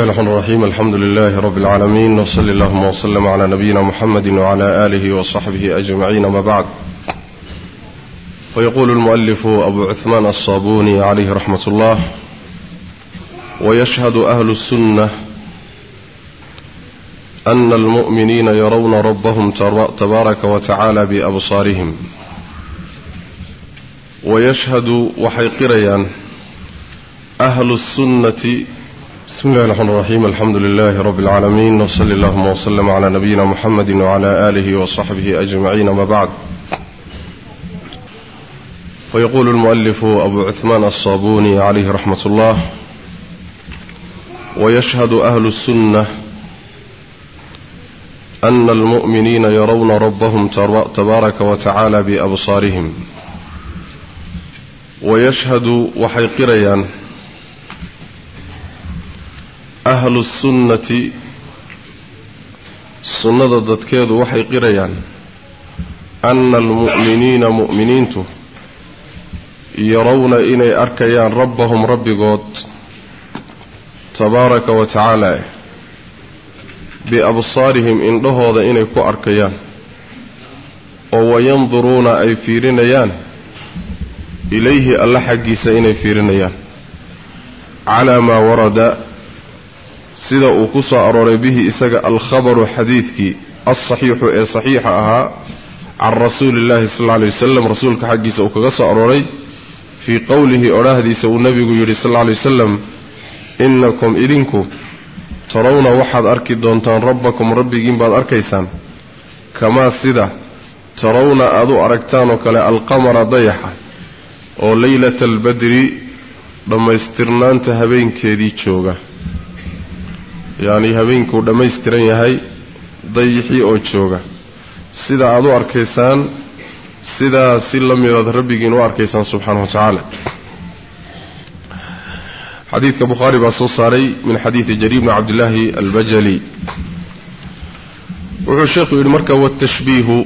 الرحمن الرحيم. الحمد لله رب العالمين. وصلى اللهم وسلم على نبينا محمد وعلى آله وصحبه أجمعين. ما بعد. ويقول المؤلف أبو عثمان الصابوني عليه رحمة الله ويشهد أهل السنة أن المؤمنين يرون ربهم تبارك وتعالى بأبصارهم. ويشهد وحيقريان أهل السنة بسم الله الرحمن الرحيم الحمد لله رب العالمين وصلى اللهم وسلم على نبينا محمد وعلى آله وصحبه أجمعين ما بعد ويقول المؤلف أبو عثمان الصابوني عليه رحمة الله ويشهد أهل السنة أن المؤمنين يرون ربهم تبارك وتعالى بأبصارهم ويشهد وحيقريان ahlu sunnati sunnada dadkeedu waxay qirayaan anna almu'miniina mu'miniintu yarawna inay arkayaan rabbahum rabbigood tabaaraka wa tacaala biabsaarihim indhahooda inay ku arkayaan oo wayanduruuna ay fiirinayaan ilayhi alla xaggiisa inay fiirinayaan calaa maa warada sida uu ku soo arooray bihi isaga alkhabaru xadiidkii alsaxiixu ee saxiixa ahaa can rasuuli illaahi sal alla lay wasalam rasuulka xaggiisa uu kaga soo arooray fii qowlihi odhaahdiisa uu nebigu yidhi sal alla lay wasalam innakum idinku tarawna waxaad arki doontaan rabbakum rabbigiin baad arkaysaan kamaa sida tarawna aad u aragtaan oo kale alqamara dayaxa oo leylata albadri dhammaystirnaanta habeenkeedii jooga yacni habeenkuu dhammaystiran yahay dayixii oo jooga. Sida aad u arkaysaan sidaa si la midaad rabbigiin u arkaysaan subxaana wa tacaala. Xadiidka bukhaari baa soo saaray min xadiidi jariir bni cabdillaahi albajali. Wuxuu sheekhu yidhi marka watashbiihu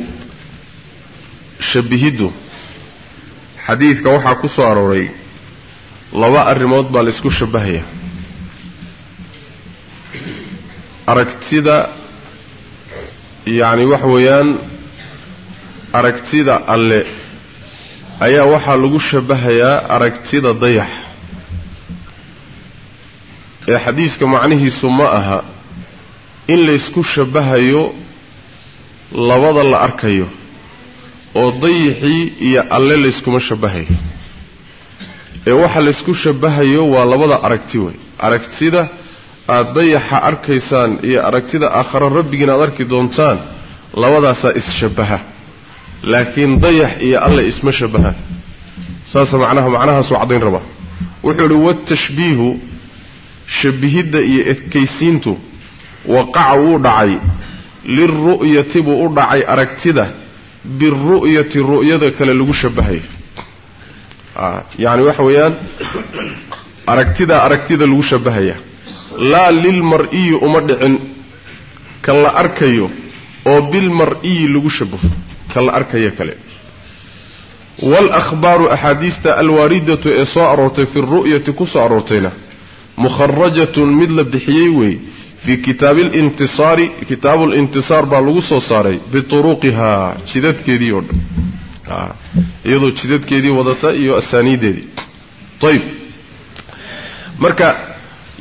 shabihiddu xadiidka waxaa ku soo arooray laba arrimood baa la isku shabbahaya aragtida yacni waxa weeyaan aragtida alle ayaa waxaa lagu shabbahayaa aragtida dayax. Ee xadiiska macnihiisu ma aha in laysku shabbahayo labada la arkayo oo dayixii iyo alle layskuma shabbahayo ee waxa laysku shabbahayo waa labada aragti wey aragtida aada dayaxa arkaysaan iyo aragtida aakhare rabbigiin aad arki doontaan labadaasaa is-shabbaha laakiin dayax iyo alle isma shabbahaan saasa macnaha macnahaasuu caddayn rabaa. Wuxuu idhi watashbiihu shabbihidda iyo edkaysiintu waqaca wuu dhacay. Lilru'yati buu u dhacay aragtida. Biru'yati ru'yada kale lagu shabbahayo yacni waxa weeyaan aragtidaa aragtida lagu shabbahaya laa lilmar-iyi uma dhicin. Ka la arkayo oo bilmar-iyi lagu shabaho ka la arkayo kale. Waalakhbaaru axaadiista alwaaridatu ee soo aroortay fi ru'yati ku soo aroortayna mukharajatun mid la bixiyey weey fii kitaabi alintisaari kitaabu lintisaar baa lagu soo saaray bituruqihaa jidadkeedii oo dhan. Iyadoo jidadkeedii wadata iyo asaaniideedii. Ayb marka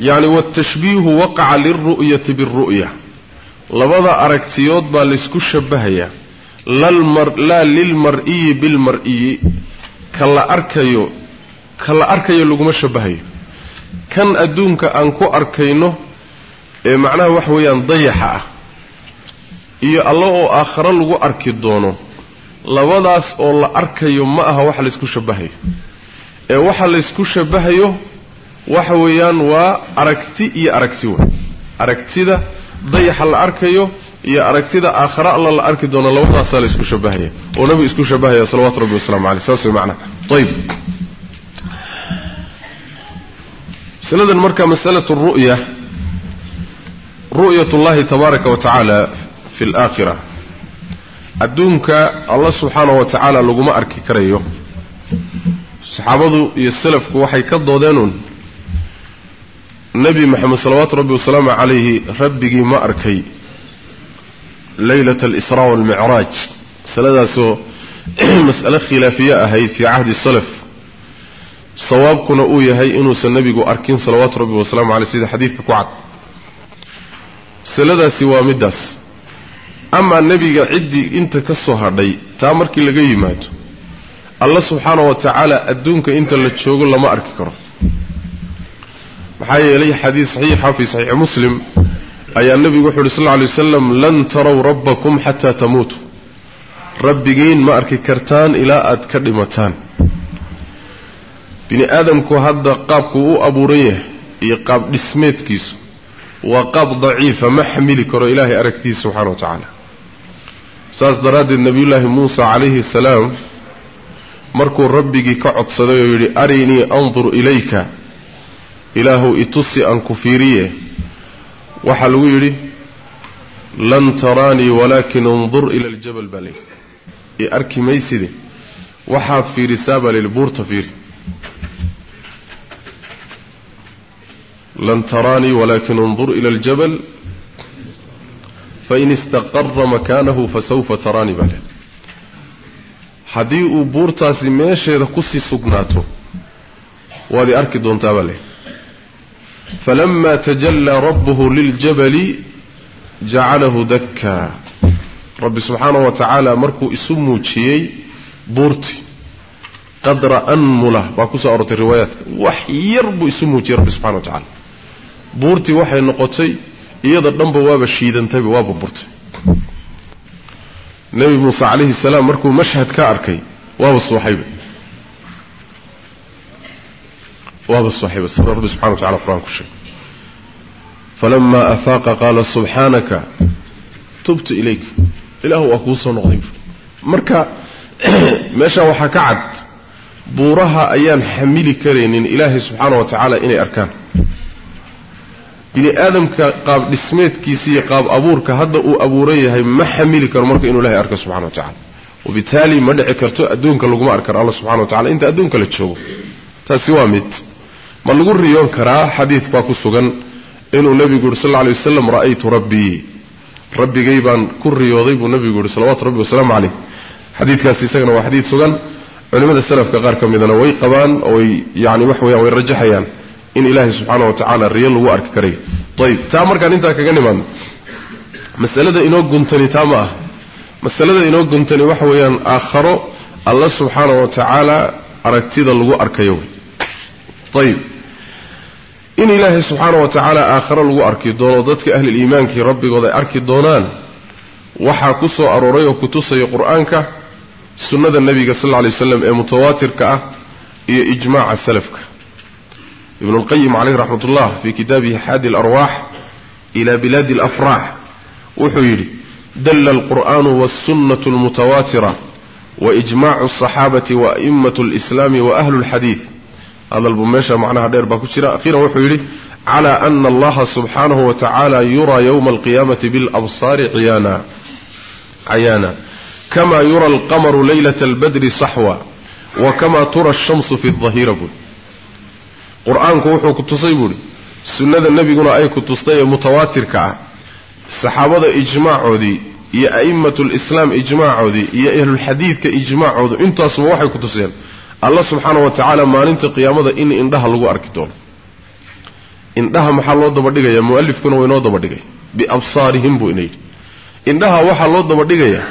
yacni watashbiihu waqaca lilru'yati biاlru'ya labada aragtiyood baa laysku shabbahayaa. Laa lilmar-iyi bilmar-iyi ka la arkayo ka la arkayo laguma shabbahayo. Kan adduunka aan ku arkayno ee macnaha waxa weeyaan dayaxa ah iyo alla oo aakhare lagu arki doono labadaas oo la arkayo ma aha waxa laysku shabbahayo. Ee waxa laysku shabbahayo waxa weeyaan waa aragti iyo aragti wey aragtida dayaxa la arkayo iyo aragtida aakhare alla la arki doono labadaasaa la isku shabbahaya oo nabigu isku shabbahaya salawatu rabbi wasalaamu caleyh saas way macnaha ayib masaladan marka masalatu ru'ya ru'yat ullahi tabaaraka wa tacaala fi alaakhira adduunka alla subxaana wa tacaala laguma arki karayo. Saxaabadu iyo salafku waxay ka doodeenuun nebi moxamed salawaatu rabbi wasalaamu calayhi rabbigii ma arkay leylata alisraa waalmicraaj masaladaasoo mas'ale khilaafiye ahayd fii cahdi salaf. Sawaabkuna uu yahay inuusan nebigu arkin salawaatu rabbi wasalaamu caleyh sida xadiidka ku cad. Masaladaasi waa middaas. Amaa nebiga ciddii inta ka soo hadhay taa markii laga yimaado alla subxaana wa tacaala adduunka inta la joogo lama arki karo maxaa yeelay xadiid saxiixa fii saxiixi muslim ayaa nebigu wuxu uhi sal lla alay wasalam lan tarow rabbakum xataa tamuutuu rabbigiin ma arki kartaan ilaa aad ka dhimataan. Bini aadamku hadda qaabkuu u abuuran yahay iyo qaab dhismeedkiisu waa qaab daciifa ma xamili karo ilaahay aragtiisa subxana wa tacaala. Saas daraaddeed nebiyullaahi muusa calayhi salaam markuu rabbigii ka codsaday oo yidhi arinii andur ilayka ilaahuw itusi aan ku fiiriye. Waxaa lagu yidhi lan taraanii walaakin indur ila aljabal baa layidhi i arki mayside waxaad fiirisaa baa layidhi buurta fiiri. Lan taraanii walaakin indur ila aljabal fain istaqara makaanahu fasawfa taraanii baa layidhi haddii uu buurtaasi meesheeda ku sii sugnaato waad arki doontaa baa layidhi falama tajallaa rabbuhu liljabali jacalahu dakkaa rabbi subxaanahu wa tacaala markuu isu muujiyey buurti qadra anmula baa ku soo arortay riwaayaadka wax yar buu isu muujiyey rabbi subxana wa tacala buurtii waxay noqotay iyada dhanba waaba shiidantayba waaba burtay nebi muuse calayhi salaam markuu mashhad ka arkay waaba suuxayba sida rabbi subxana wa tacala qur'aan ku sheegay falama afaaqa qaala subxaanaka tubtu ilayka ilaahu waa kuu soo noqday marka meeshaa waxaa ka cad buuraha ayaan xamili karaynin ilaahay subxaana wa tacaala inay arkaan bini aadamka qaab dhismeedkiisa iyo qaab abuurka hadda uu abuuran yahay ma xamili karo marka inuu ilahay arko subxana wa tacala wabitaali ma dhici karto adduunka laguma arkaro alla subxana wa tacala inta adduunka la joogo taasi waa mid ma lagu riyoon karaa? Xadiid baa ku sugan. Inuu nebigu yidhi sal lla alay wasalam ra'aytu rabbii. Rabbigay baan ku riyooday buu nebigu yidhi salawatu rabbi wasalaamu caleyh xadiidkaasi isagana waa xadiid sugan. Culimmada salafka qaar ka midana way qabaan oo way yani wax weeyaan way rajaxayaan in ilaahay subxaana wa tacaala riyo lagu arki karayo ayib taa markaan intaa kaga nimaadno masalada inoo guntani taa ma ah masalada inoo guntani waxa weeyaan aakharo alla subxaana wa tacaala aragtida lagu arkayo. wey ayib in ilaahay subxaana wa tacaala aakharo lagu arki doono dadka ahliliimaankii rabbigood ay arki doonaan waxaa ku soo arooray oo kutusaya qur'aanka sunnada nebiga sal lla lay waslam ee mutawaatirka ah iyo ijmaaca salafka. Ibnu lqayim caleyh raxmat ullah fii kitaabihi xaadi alarwaax ila bilaadi alafraax wuxuu yidhi dalla alqur'aanu wasunnatu almutawaatira waijmaacu asaxaabati waa'imatu alislaami wa hadalbuu meesha macnaha dheer baa ku jira. Akhiiran wuxuu yidhi cala ana allaha subxaanahu wa tacaala yuraa yowma alqiyaamati bilabsaari cayaana kama yura alqamaru leylata albadri saxwa wa kama tura ashamsu fi dahira buuri qur'aanku wuxuu ku tusay buuhi sunnada nebiguna ay ku tustay ee mutawaatirka ah saxaabada ijmaacoodii iyo a'immatu lislaam ijmaacoodii iyo ahlulxadiidka ijmaacoodu intaasuba waxay ku tuseen alla subxaana wa tacaala maalinta qiyaamada in indhaha lagu arki doono. Indhaha maxaa loo dabadhigayaa mu'alifkuna waa inoo dabadhigay biabsaarihim buu ina yidhi. Indhaha waxaa loo dabadhigayaa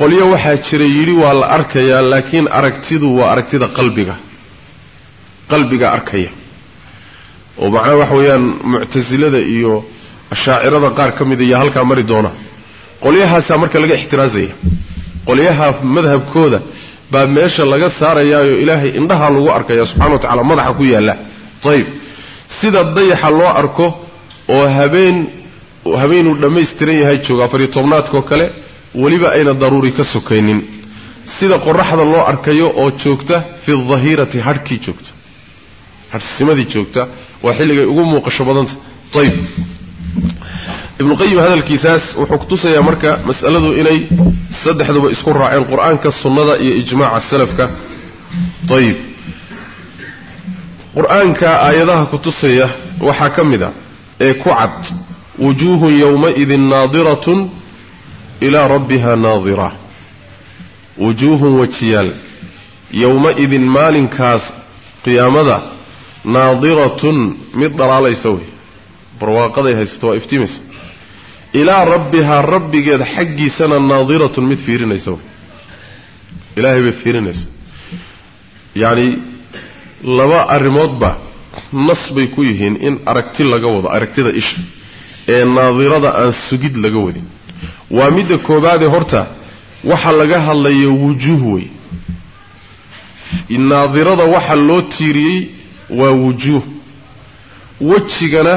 qolyo waxaa jira yidhi waa la arkayaa laakiin aragtidu waa aragtida qalbiga. Qalbiga arkaya. Oo macnaha waxa weeyaan muctasilada iyo ashaacirada qaar ka mid ayaa halkaa mari doona. Qolyahaasaa marka laga ixtiraazaya. Qolyaha madhabkooda baa meesha laga saarayaayo ilaahay indhaha lagu arkaya subxana wa tacala madaxa ku yaalla. Ayib sida dayaxa loo arko oo habeen habeenuu dhammaystiran yahay jooga afariyo tobnaadkoo kale weliba ayna daruuri ka sokaynin sida qoraxda loo arkayo oo joogta fi dahirati hadhkii joogta. Hadhsimadii joogta. Waa xilligay ugu muuqasho badanta. Ayib ibnuqayim hadalkiisaas wuxuu kutusayaa marka mas'aladu inay saddexduba isku raaceen qur'aanka sunnada iyo ijmaaca salafka. Ayib qur'aanka aayadaha kutusaya waxaa ka mid a ee ku cad wujuuhun yowmaidin naadiratun ilaa rabbiha naadira. Wujuuhun wajiyaal yowma-idin maalinkaas qiyaamada naadiratun mid dhalaalaysa wey barwaaqaday haysato waa iftiimaysa ilaa rabbihaa rabbigeed xaggiisana naadiratun mid fiirinaysa ilaahay bay fiirinaysa yacni laba arrimoodba nas bay ku yihiin in aragti laga wado aragtida isha ee naadirada aan sugid laga wadin. Waa midda koobaadee horta waxa laga hadlayo wujuuh wey. Naadirada waxa loo tiiriyey waa wujuuh. Wejigana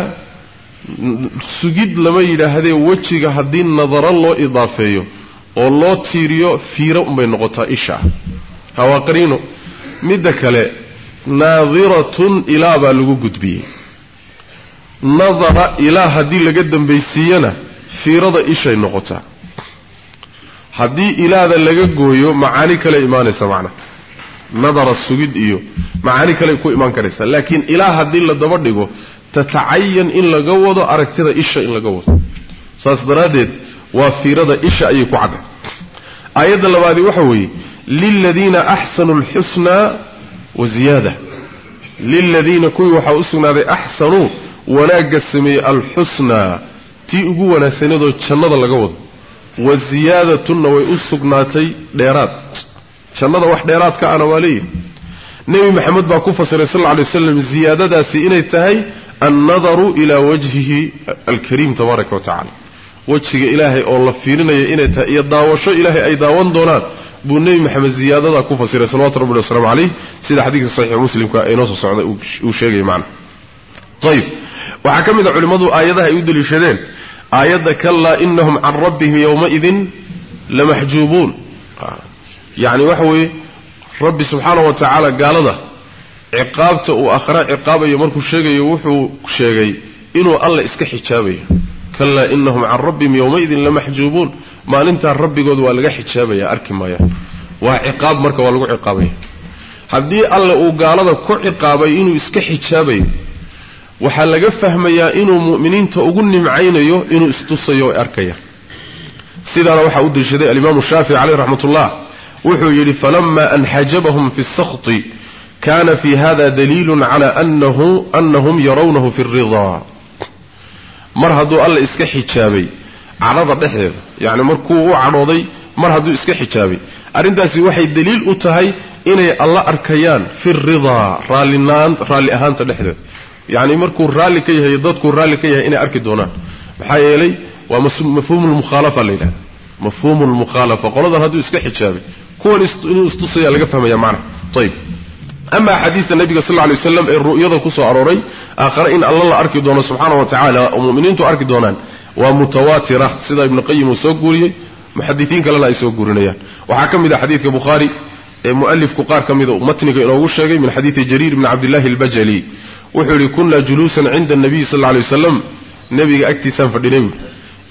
sugid lama yidhaahdee wejiga haddii nadaro loo idaafeeyo oo loo tiiriyo fiiro unbay noqotaa isha. Ah hawaaqariino midda kale naadiratun ilaa baa lagu gudbiyey. Nadara ilaa haddii laga dambaysiiyana fiirada ishay noqotaa. Haddii ilaada laga gooyo macaani kale imaanaysa macna. Nadara sugid iyo macaani kale ku imaan karaysa. Laakiin ilaa haddii la daba dhigo tatacayan in laga wado aragtida isha in laga wado. Saas daraaddeed waa fiirada isha ayay ku cadday aayadda labaadi waxa weeye liladiina axsanuu alxusnaa wa ziyaada. Liladiina kuwii waxaa u sugnaaday axsanuu wanaagga sameeyey alxusnaa tii ugu wanaagsanadoo jannada laga wado. Wa ziyaadatuna way u sugnaatay dheeraad. Jannada wax dheeraadka ana waa leeyihi nebi maxamed baa ku fasiray sal lla lay waslam ziyaadadaasi inay tahay annadaru ilaa wajhihi alkariim tabaaraka wa tacala wejiga ilaahay oo la fiirinaya inay tahay iyo daawasho ilaahay ay daawan doonaan buu nebi maxamed ziyaadadaa ku fasiray salawatu rabbi waslamu calayh sida xadiidka saxiix muslimka ee inoo soo socday uu sheegaya macna ayib waxaa ka mid a culimmadu aayadaha ay u deliishadeen aayadda kalaa inahum can rabbihim yowmaidin lamaxjuubuun yacni ciqaabta uu akhra ciqaabayo markuu sheegayo wuxuu sheegay inuu alla iska xijaabayo. Kalaa inahum can rabbihim yowmaidin lamaxjuubuun. Maalintaa rabbigood waa laga xijaabaya arki maayaan waa ciqaab marka waa lagu ciqaabaya. Haddii alle uu gaalada ku ciqaabay inuu iska xijaabayo waxaa laga fahmayaa inuu mu'miniinta ugu nimcaynayo inuu istusayo ay arkayaan sidaana waxaa u deliishaday alimaamu shaafici caleyh raxmat ullah wuxuu yidhi falama anxajabahum fi sakti kana fi hada daliilun cala anahu anahum yarawnahu fi ridaa mar hadduu alla iska xijaabay cadhada dhexdeeda yacni markuu u cadhooday mar hadduu iska xijaabay arrintaasi waxay daliil u tahay inay alla arkayaan fi ridaa raallinaan raalli ahaanta dhexdeeda yacni markuu raalli ka yahay dadkuu raalli ka yahay inay arki doonaan maxaa yeelay waa mafhuumu lmukhaalafa la yidhahda mafhuumu lmukhaalafa qoladan hadduu iska xijaabay kuwan inuu istusaya laga fahmaya macna ayib ama axaadiista nabiga sal lay waslam ee ru'yada ku soo arooray aakhare in alla la arki doono subxaana wa tacaala oo mu'miniintu arki doonaan waa mutawaatira sida ibnu qayim uu soo guuriyey muxadisiin kalena ay soo guurinayaan. Waxaa ka mid ah xadiidka bukhaari ee mu'alifku qaar ka mida matniga inoogu sheegay min xadiidi jariir bni cabdillahi albajali. Wuxuu yidhi kunna juluusan cinda anabiyi sal lay waslam nebiga agtiisaan fadhinay buui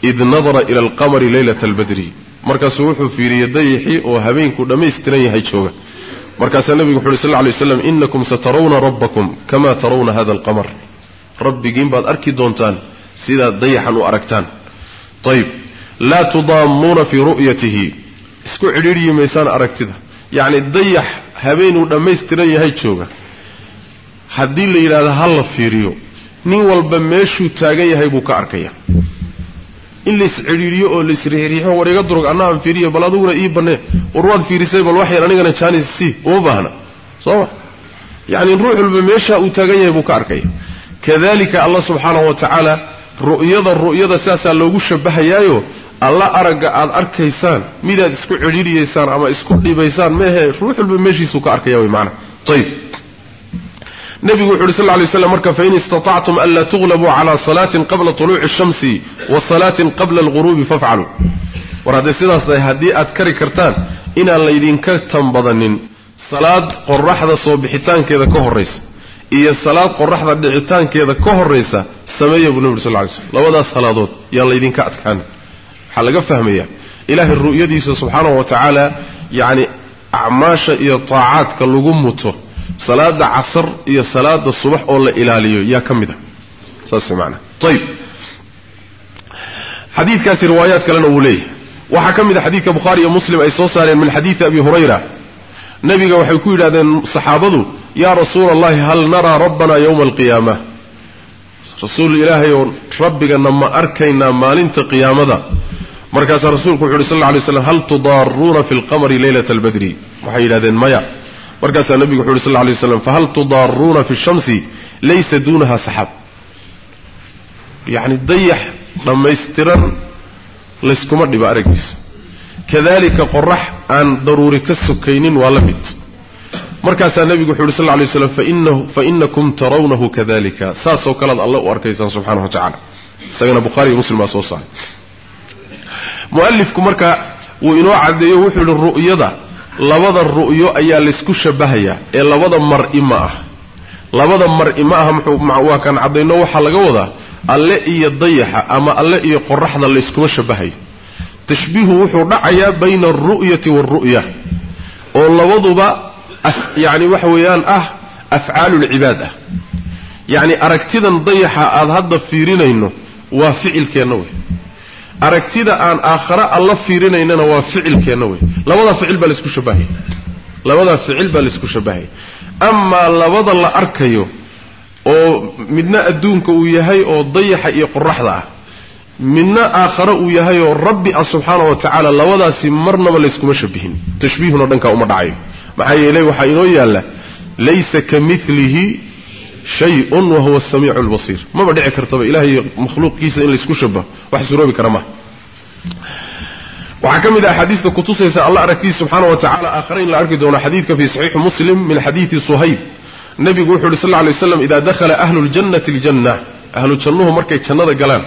id nadara ila alqamari leylata albadri. Markaasuu wuxuu fiiriyey dayixii oo habeenku dhammaystiran yahay jooga markaasaa nebigu wuxu uhi sal lla lay waslam inakum satarawna rabbakum kama tarawna hada alqamar. Rabbigiin baad arki doontaan sidaad dayaxan u aragtaan. Ayib laa tudaammuuna fii ru'yatihi. Isku cidhiidhyi maysaan aragtida. Yacni dayax habeenuu dhammaystiran yahay jooga. Haddii la yidhahdo ha la fiiriyo. Nin walba meeshuu taagan yahay buu ka arkaya in la iscidhiidhiyo oo la isriixriixo war iga durug anna aan fiiriyo bal adiguna ii bannee. War waad fiirisay bal wax yar anigana jaanis si uma baahna. Soo ma? Yacni ruux walba meeshaa uu taagan yahay buu ka arkaya kadalika allah subxaanahu wa tacaala ru'yada ru'yada sidaasaa loogu shabahayaayo alla aragga aad arkaysaan midaad isku cidhiidhiyaysaan ama isku dhibaysaan meehe ruux walba meeshiisuu ka arkaya wey maana ayib nebigu wuxu uhi sal lay slam marka fain istatactum an laa tuglabuu cala salaatin qabla tuluuci shamsi wa salaatin qabla alghuruubi fafcaluu war hadday sidaas tahay haddii aad kari kartaan inaan laydinka tanbadanin salaad qoraxda soo bixitaankeeda ka horraysa iyo salaad qoraxda dhicitaankeeda ka horraysa sameeya buu nebi uri sal lay slm labadaas salaadood yaan laydinka adkaanin waxaa laga fahmayaa ilaahay ru'yadiisa subxaanahu wa tacaala yacni acmaasha iyo taacaadka lagu muto salaada casar iyo salaada subax oo la ilaaliyo yaa ka mid a saas macana ayib xadiidkaasi riwaayaad kalena wuu leeyahay. Waxaa ka mid a xadiidka bukhaari iyo muslim ay soo saareen min xadiidi abi hurayra. Nabiga waxay ku yidhahdeen saxaabadu yaa rasuula allahi hal naraa rabbana yowma alqiyaama rasuul ilaahay oo rabbigana ma arkaynaa maalinta qiyaamada. Markaasaa rasuulku wuxu uhi sal lla lay slam hal tudaaruuna fi lqamari leylata albadri waxay yidhahdeen maya markaasaa nabigu wuxu uhi sal lay waslam fahal tudaaruuna fi shamsi laysa duunaha saxaab yacni dayax dhammaystiran layskuma dhibo araggiisa kadalika qorax aan daruuri ka sokaynin waa la mid. Markaasaa nebigu wuxu uhi sal lay slam fa inakum tarawnahu kadalika saasoo kalead alle u arkaysaan subxanahu wa tacala isagana bukhaari iyo muslim baa soo saaray. Mualifku marka wuu inoo caddeeyo wuxuu yihi ru'yada labada ru'yo ayaa laysku shabahayaa ee labada mar'i ma ah. Labada mar'i ma aha waa kaan caddayno waxaa laga wadaa alle iyo dayaxa ama alle iyo qoraxda layskuma shabahayo. Tashbiihu wuxuu dhacayaa bayna alru'yati waalru'ya oo labaduba yacni waxa weeyaan ah afcaalulcibaad ah. Yacni aragtidan dayaxa aada hadda fiirinayno waa ficilkeenna wey aragtida aan aakhare alla fiirinaynana waa ficilkeenna wey. Labadaa ficil baa la isku shabahaya labadaa ficil baa la isku shabahaya amaa labada la arkayo oo midna adduunka uu yahay oo dayaxa iyo qoraxda ah midna aakhare uu yahay oo rabbi ah subxaana wa tacaala labadaasi marnaba layskuma shabihin. Tashbiihuna dhankaa uma dhacayo. Maxaa yeelay waxaa inoo yaalla laysa ka milihi shay-un wa huwa asamiicu albasiir maba dhici kartaba ilahay makhluuqiisa in laysku shabaho wax suroobi kara maha waxaa ka mid ah axaadiista kutusaysa alla aragtiisa subxaana wa tacala aakhare in la arki doono xadiidka fii saxiixi muslim min xadiidi suhayb nebigu wuxu uhi sal lla lay slam ida dakhala ahlu ljannati aljanna ahlu jannuhu markay jannada galaan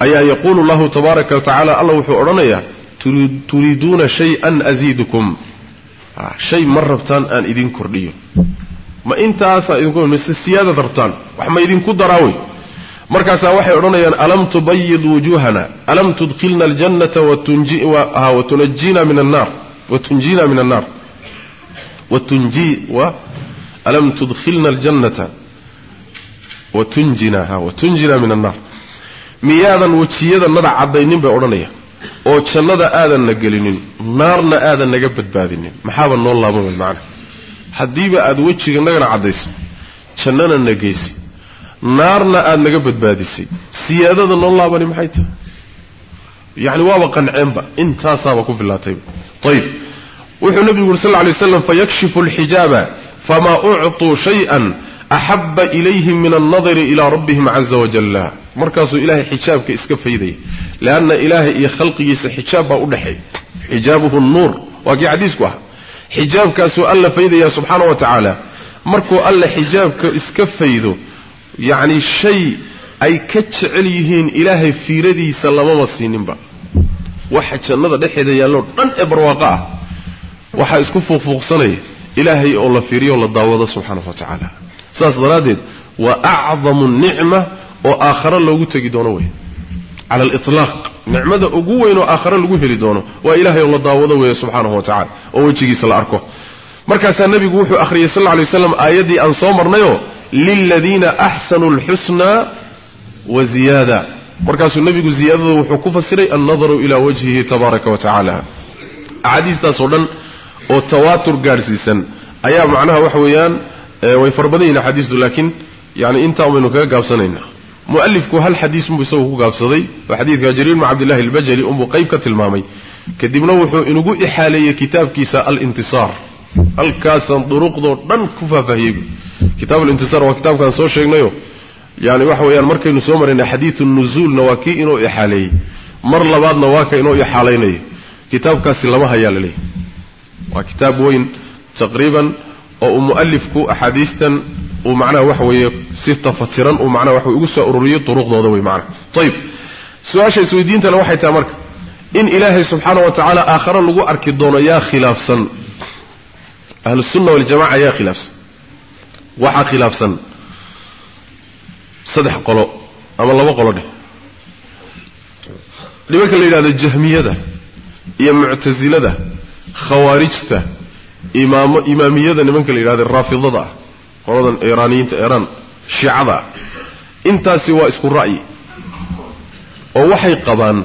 ayaa yaquulu llahu tabaaraka wa tacala alla wuxuu turiiduuna shay-an asiidukum ma rabtaan aan idin kordhiyo ما انت اسا انكم مس السياده درتان وحما يدين كو دراوي مركاسا وحي ادونيان الم تبيض وجوهنا الم تدخلنا الجنه وتنجي و... وتنجينا من النار وتنجينا من النار وتنجي و الم تدخلنا الجنه وتنجينا ها وتنجينا من النار ميادا وجيدا ندع عدينين بأولانيا وجلد آذان نقلنين نارنا آذان نقبت باذنين محابا نو الله بمال معنى haddiiba aada wejiga nagana caddayso jannana na geysi naarna aada naga badbaadisay siyaadada noo laabani maxay tahay? Yacni waaba qanceenba intaasaaba ku filaatayba ayib wuxuu nebigu yuri sal alay waslam fayakshifu alxijaaba famaa ucطuu shay-an axaba ilayhim min alnadari ilaa rabbihim caza wajalla markaasuu ilaahay xijaabka iska faydaya leanna ilaahay iyo khalqigiisa xijaab baa u dhexeeya xijaabuhu nuur. Waa kii xadiisku ah xijaabkaasuu alla faydaya subxaana wa tacaala. Markuu alla xijaabka iska faydo yacni shay ay ka jecel yihiin ilaahay fiiradiisa lamama siininba. Waxa jannada dhexeeda yaalloo dhan ee barwaaqo ah. Waxaa isku fuuqfuuqsanaya ilaahay oo la fiiriyo oo la daawado subxaana wa tacaala. Saas daraaddeed waa acdamu nicma oo aakhare loogu tegi doono wey cala aliطlaaq nicmada ugu weyn oo aakhare lagu heli doono waa ilahay oo la daawado weeye subxaanahu wa tacala oo wejigiisa la arko markaasaa nebigu wuxuu akhriyey sal lla lay waslam aayaddii aan soo marnayoo liladiina axsanuu alxusnaa wa ziyaada markaasuu nebigu ziyaadada wuxuu ku fasiray annadaru ilaa wajhihi tabaaraka wa tacaala axaadiistaasoo dhan oo tawaatur gaadhsiisan ayaa macnaha waxa weeyaan way fara badan yihiin axaadiistu laakiin yani intaa baynu kaga gaabsanaynaa mualifku hal xadiis unbuu isagu ku gaabsaday. Oo xadiidka jariir bn cabdillahi albajali unbuu qayb ka tilmaamay. Kadibna wuxuu inugu ixaaleeyey kitaabkiisa alintisaar. Halkaasaan duruqdoo dhan ku faahfaahiyey. Kitaab alintisaar waa kitaabkaan soo sheegnayo. Yani waxa weeyaan markaynu soo maraynay xadiidu nuzuulna waa kii inoo ixaaleeyey. Mar labaadna waa ka inoo ixaalaynayo kitaabkaasi lama hayaa la leeyahy waa kitaab weyn taqriiban oo uu mualifku axaadiistan uu macnaha waxa weeye si tafatiran uu macnaha waxa ugu soo ururiyey duruqdooda wey macnaha. Ayib su'aasha isweydiintana waxay tahay marka in ilaahay subxaana wa tacaala aakhare lagu arki doono yaa khilaafsan. Ahlusunna waljamaca yaa khilaafsan. Waxaa khilaafsan. Saddex qolo ama laba qolo dheh. Nimanka la yidhahdo jahmiyada iyo muctasilada khawaarijta imaamo imaamiyada nimanka la yidhahdo raafidada ah qoladan iiraaniyiinta iiraan shiicada intaasi waa isku ra'yi oo waxay qabaan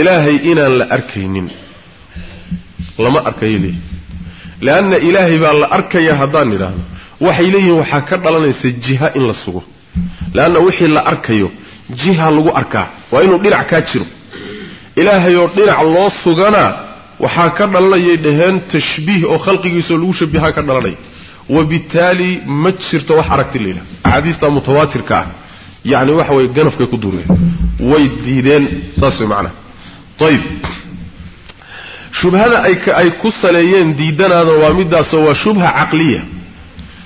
ilaahay inaan la arkaynin. Lama arkayo leeyihi leanna ilaahay baa la arkaya haddaan nidhaahno waxay leeyihiin waxaa ka dhalanaysa jiha in la sugo. Leanna wixii la arkayo jiha lagu arkaa waa inuu dhinac kaa jiro. Ilaahay oo dhinac loo suganaa waxaa ka dhalanayay dhaheen tashbiih oo khalqigiisaoo lagu shabihaa ka dhalanaya wabittaali ma jirto wax aragti la yidhaha axaadiista mutawaatirka ah. Yacni waxa weye ganafkay ku duureen. Way diideen saas way macnaha ayib shubhada ay ku saleeyeen diidanaada waa midaasoo waa shubha caqliya.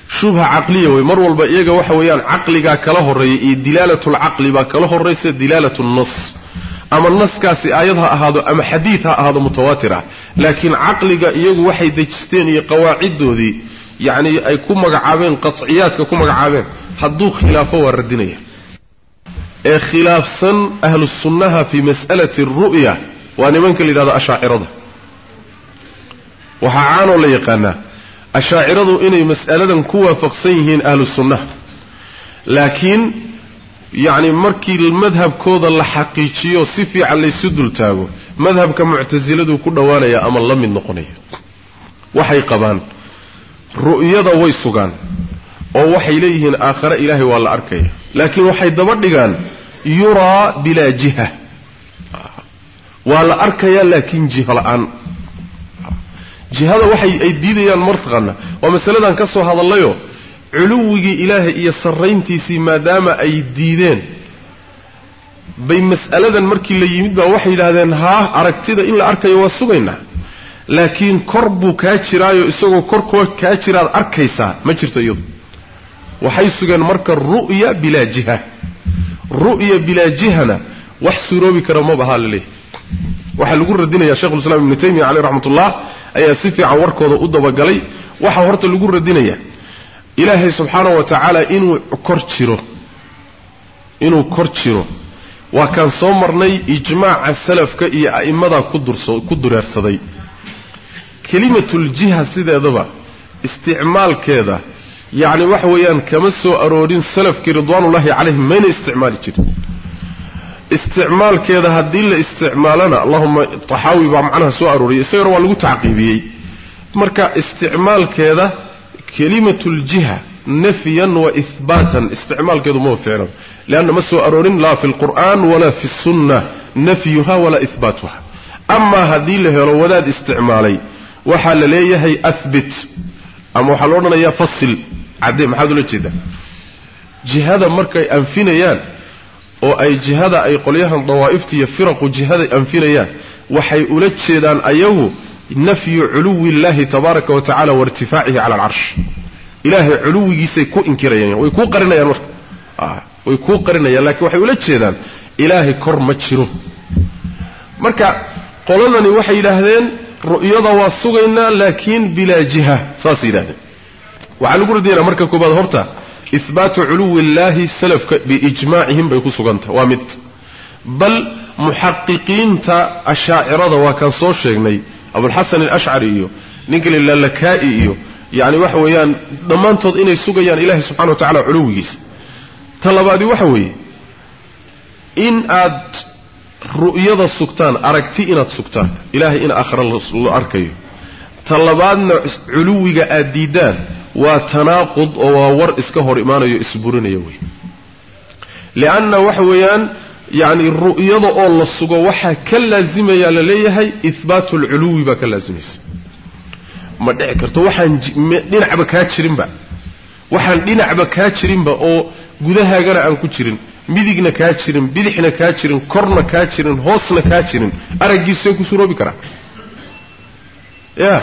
Shubha caqliya wey mar walba iyaga waxa weeyaan caqligaa kala horreeya iyo dilaalatulcaqli baa kala horraysa dilaalatu nas ama naskaasi aayad ha ahaado ama xadiid ha ahaado mutawaatir ah. Laakiin caqliga iyagu waxay dejisteen iyo qawaaciddoodii yacni ay ku magacaabeen qatciyaadka ku magacaabeen hadduu khilaafo waa radinaya. Ee khilaafsan ahlu sunnaha fii mas'alati aru'ya waa nimanka la yidhahdo ashaacirada. Waxaa caanoo la yaqaanaa ashaaciradu inay mas'aladan ku waafaqsan yihiin ahlu sunnaha laakiin yacni markii madhabkooda la xaqiijiyo si fiican laysu dultaago madhabka muctasiladu ku dhowaanaya ama la mid noqonaya? Waxay qabaan ru'yada way sugaan oo waxay leeyihiin aakhare ilaahay waa la arkaya. Laakiin waxay daba dhigaan yuraa bilaa jiha. Waa la arkayaa laakiin jiho la'aan. Jihada waxay ay diidayaan martaqana. Waa masaladan ka soo hadallayoo culuwigii ilaahay iyo sarrayntiisii maadaama ay diideen. Bay mas'aladan markii la yimid baa waxay yidhaahdeen haa aragtida in la arkayo waa sugaynaa. Laakiin kor buu kaa jiraayo isagoo korkoo kaa jiraad arkaysaa ma jirto iyadu. Waxay sugeen marka ru'ya bilaa jiha. Ru'ya bilaa jihana wax suuroobi kara maba la leeyahy waxaa lagu radinaya shekhulislaam ibnu taymiya caleyh raxmatullah ayaa si fiican warkooda u dabagalay. Waxaa horta lagu radinaya ilaahay subxaana wa tacaala inuu kor jiro inuu kor jiro. Waa kaan soo marnay ijmaaca salafka iyo a'immadaa ku dureersaday kelimatuljiha sideedaba isticmaalkeeda yacni waxa weeyaan kama soo aroorin salafkii ridwaanullahi calayhim mayna isticmaali jirin. Isticmaalkeeda haddii la isticmaalana allahuma taxaawi baa macnaha soo arooriyay isagana waa lagu tacqiibiyey marka isticmaalkeeda kelimatuljiha nafyan wa ihbaatan isticmaalkeedu ma ficlan leanna ma soo aroorin laa fi lqur'an walaa fi sunna nafyuha walaa ihbaatuha amaa haddii la helo wadaad isticmaalay waxaa la leeyahay ahbit ama waxaa lo odhanayaa fasil. Cadde maxaad ula jeedaa? Jihada markay anfinayaan oo ay jihada ay qolyahan dawaa'ifta iyo firaqu jihaday anfinayaan waxay ula jeedaan ayagu nafyu culuwi illahi tabaaraka wa tacala wa irtifaacihi cala alcarsh ilaahay culuwigiisay ku inkirayaan way kuu qarinayaan marka. Way kuu qarinayaan laakiin waxay ula jeedaan ilaahay kor ma jiro. Marka qoladani waxay yidhaahdeen ru'yada waa sugaynaa laakiin bilaa jiha saasay yidhahdeen waxaa lagu radinaya marka koobaad horta ihbaatu culuwi illaahi salafka biijmaacihim bay ku sugantahay waa mid. Bal muxaqiqiinta ashaacirada waa kaan soo sheegnay abulxasan alashcari iyo ninka lilalakaa'i iyo yacni waxa weeyaan dhammaantood inay sugayaan ilaahay subxana wa tacala culuwigiisa. Ta labaadi waxa weeye in aad ru'yada sugtaan aragti inaad sugtaan ilaahay in aakhira la arkayo. Ta labaadna culuwiga aad diiddaan waa tanaaqud oo waa war iska hor imaanayo isburinaya wey lianna waxa weeyaan yacni ru'yada oo la sugo waxaa ka laasimayaa la leeyahay ihbaatu alculuwi baa ka laasimaysa ma dhici karto waxaan dhinacba kaa jirinba. Waxaan dhinacba kaa jirinba oo gudahaagana aan ku jirin midigna kaa jirin bidixna kaa jirin korna kaa jirin hoosna kaa jirin araggiisay ku suuroobi karaa ya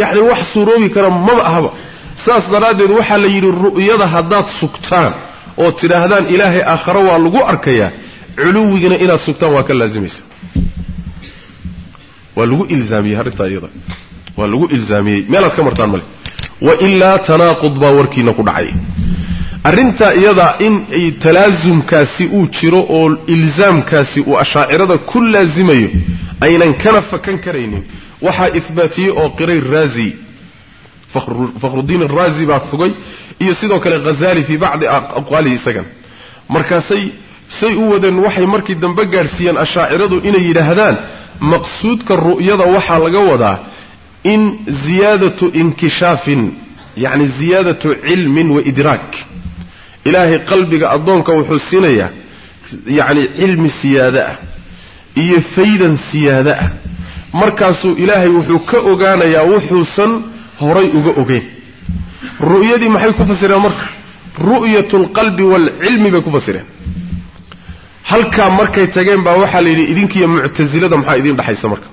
yacni wax suuroobi kara maba ahaba. Saas daraaddeed waxaa la yidhi ru'yada haddaad sugtaan oo tidhaahdaan ilaahay aakhare waa lagu arkayaa culuwigana inaad sugtaan waa ka laasimaysa. Waa lagu ilzaamiyey arrintaa iyada. Waa lagu ilzaamiyey. Meelaad ka martaan male. Wailaa tanaaqud baa warkiina ku dhacay. Arrintaa iyada in talaasumkaasi uu jiro oo ilzaamkaasi uu ashaacirada ku laasimayo aynan kana fakan karaynin. Waxaa ihbaatiyey oo qiray raazi fakhrudiin araazi baa sugay iyo sidoo kale hazali fii bacdi aqwaalihi isagana markaasay say u wadeen waxay markii dambe gaadhsiiyeen ashaaciradu inay yidhaahdaan maqsuudka ru'yada waxaa laga wadaa in ziyaadatu inkishaafin yacni ziyaadatu cilmin wa idraak. Ilaahay qalbiga addoonka wuxuu siinayaa yacni cilmi siyaado ah iyo faydan siyaado ah. Markaasuu ilaahay wuxuu ka ogaanayaa wuxuusan horay uga ogeyn. Ru'yadii maxay ku fasireen marka? Ru'yatu alqalbi waalcilmi bay ku fasireen halkaa markay tageen baa waxaa la yidhi idinkiiyo muctasilada maxaa idiin dhexaysa marka?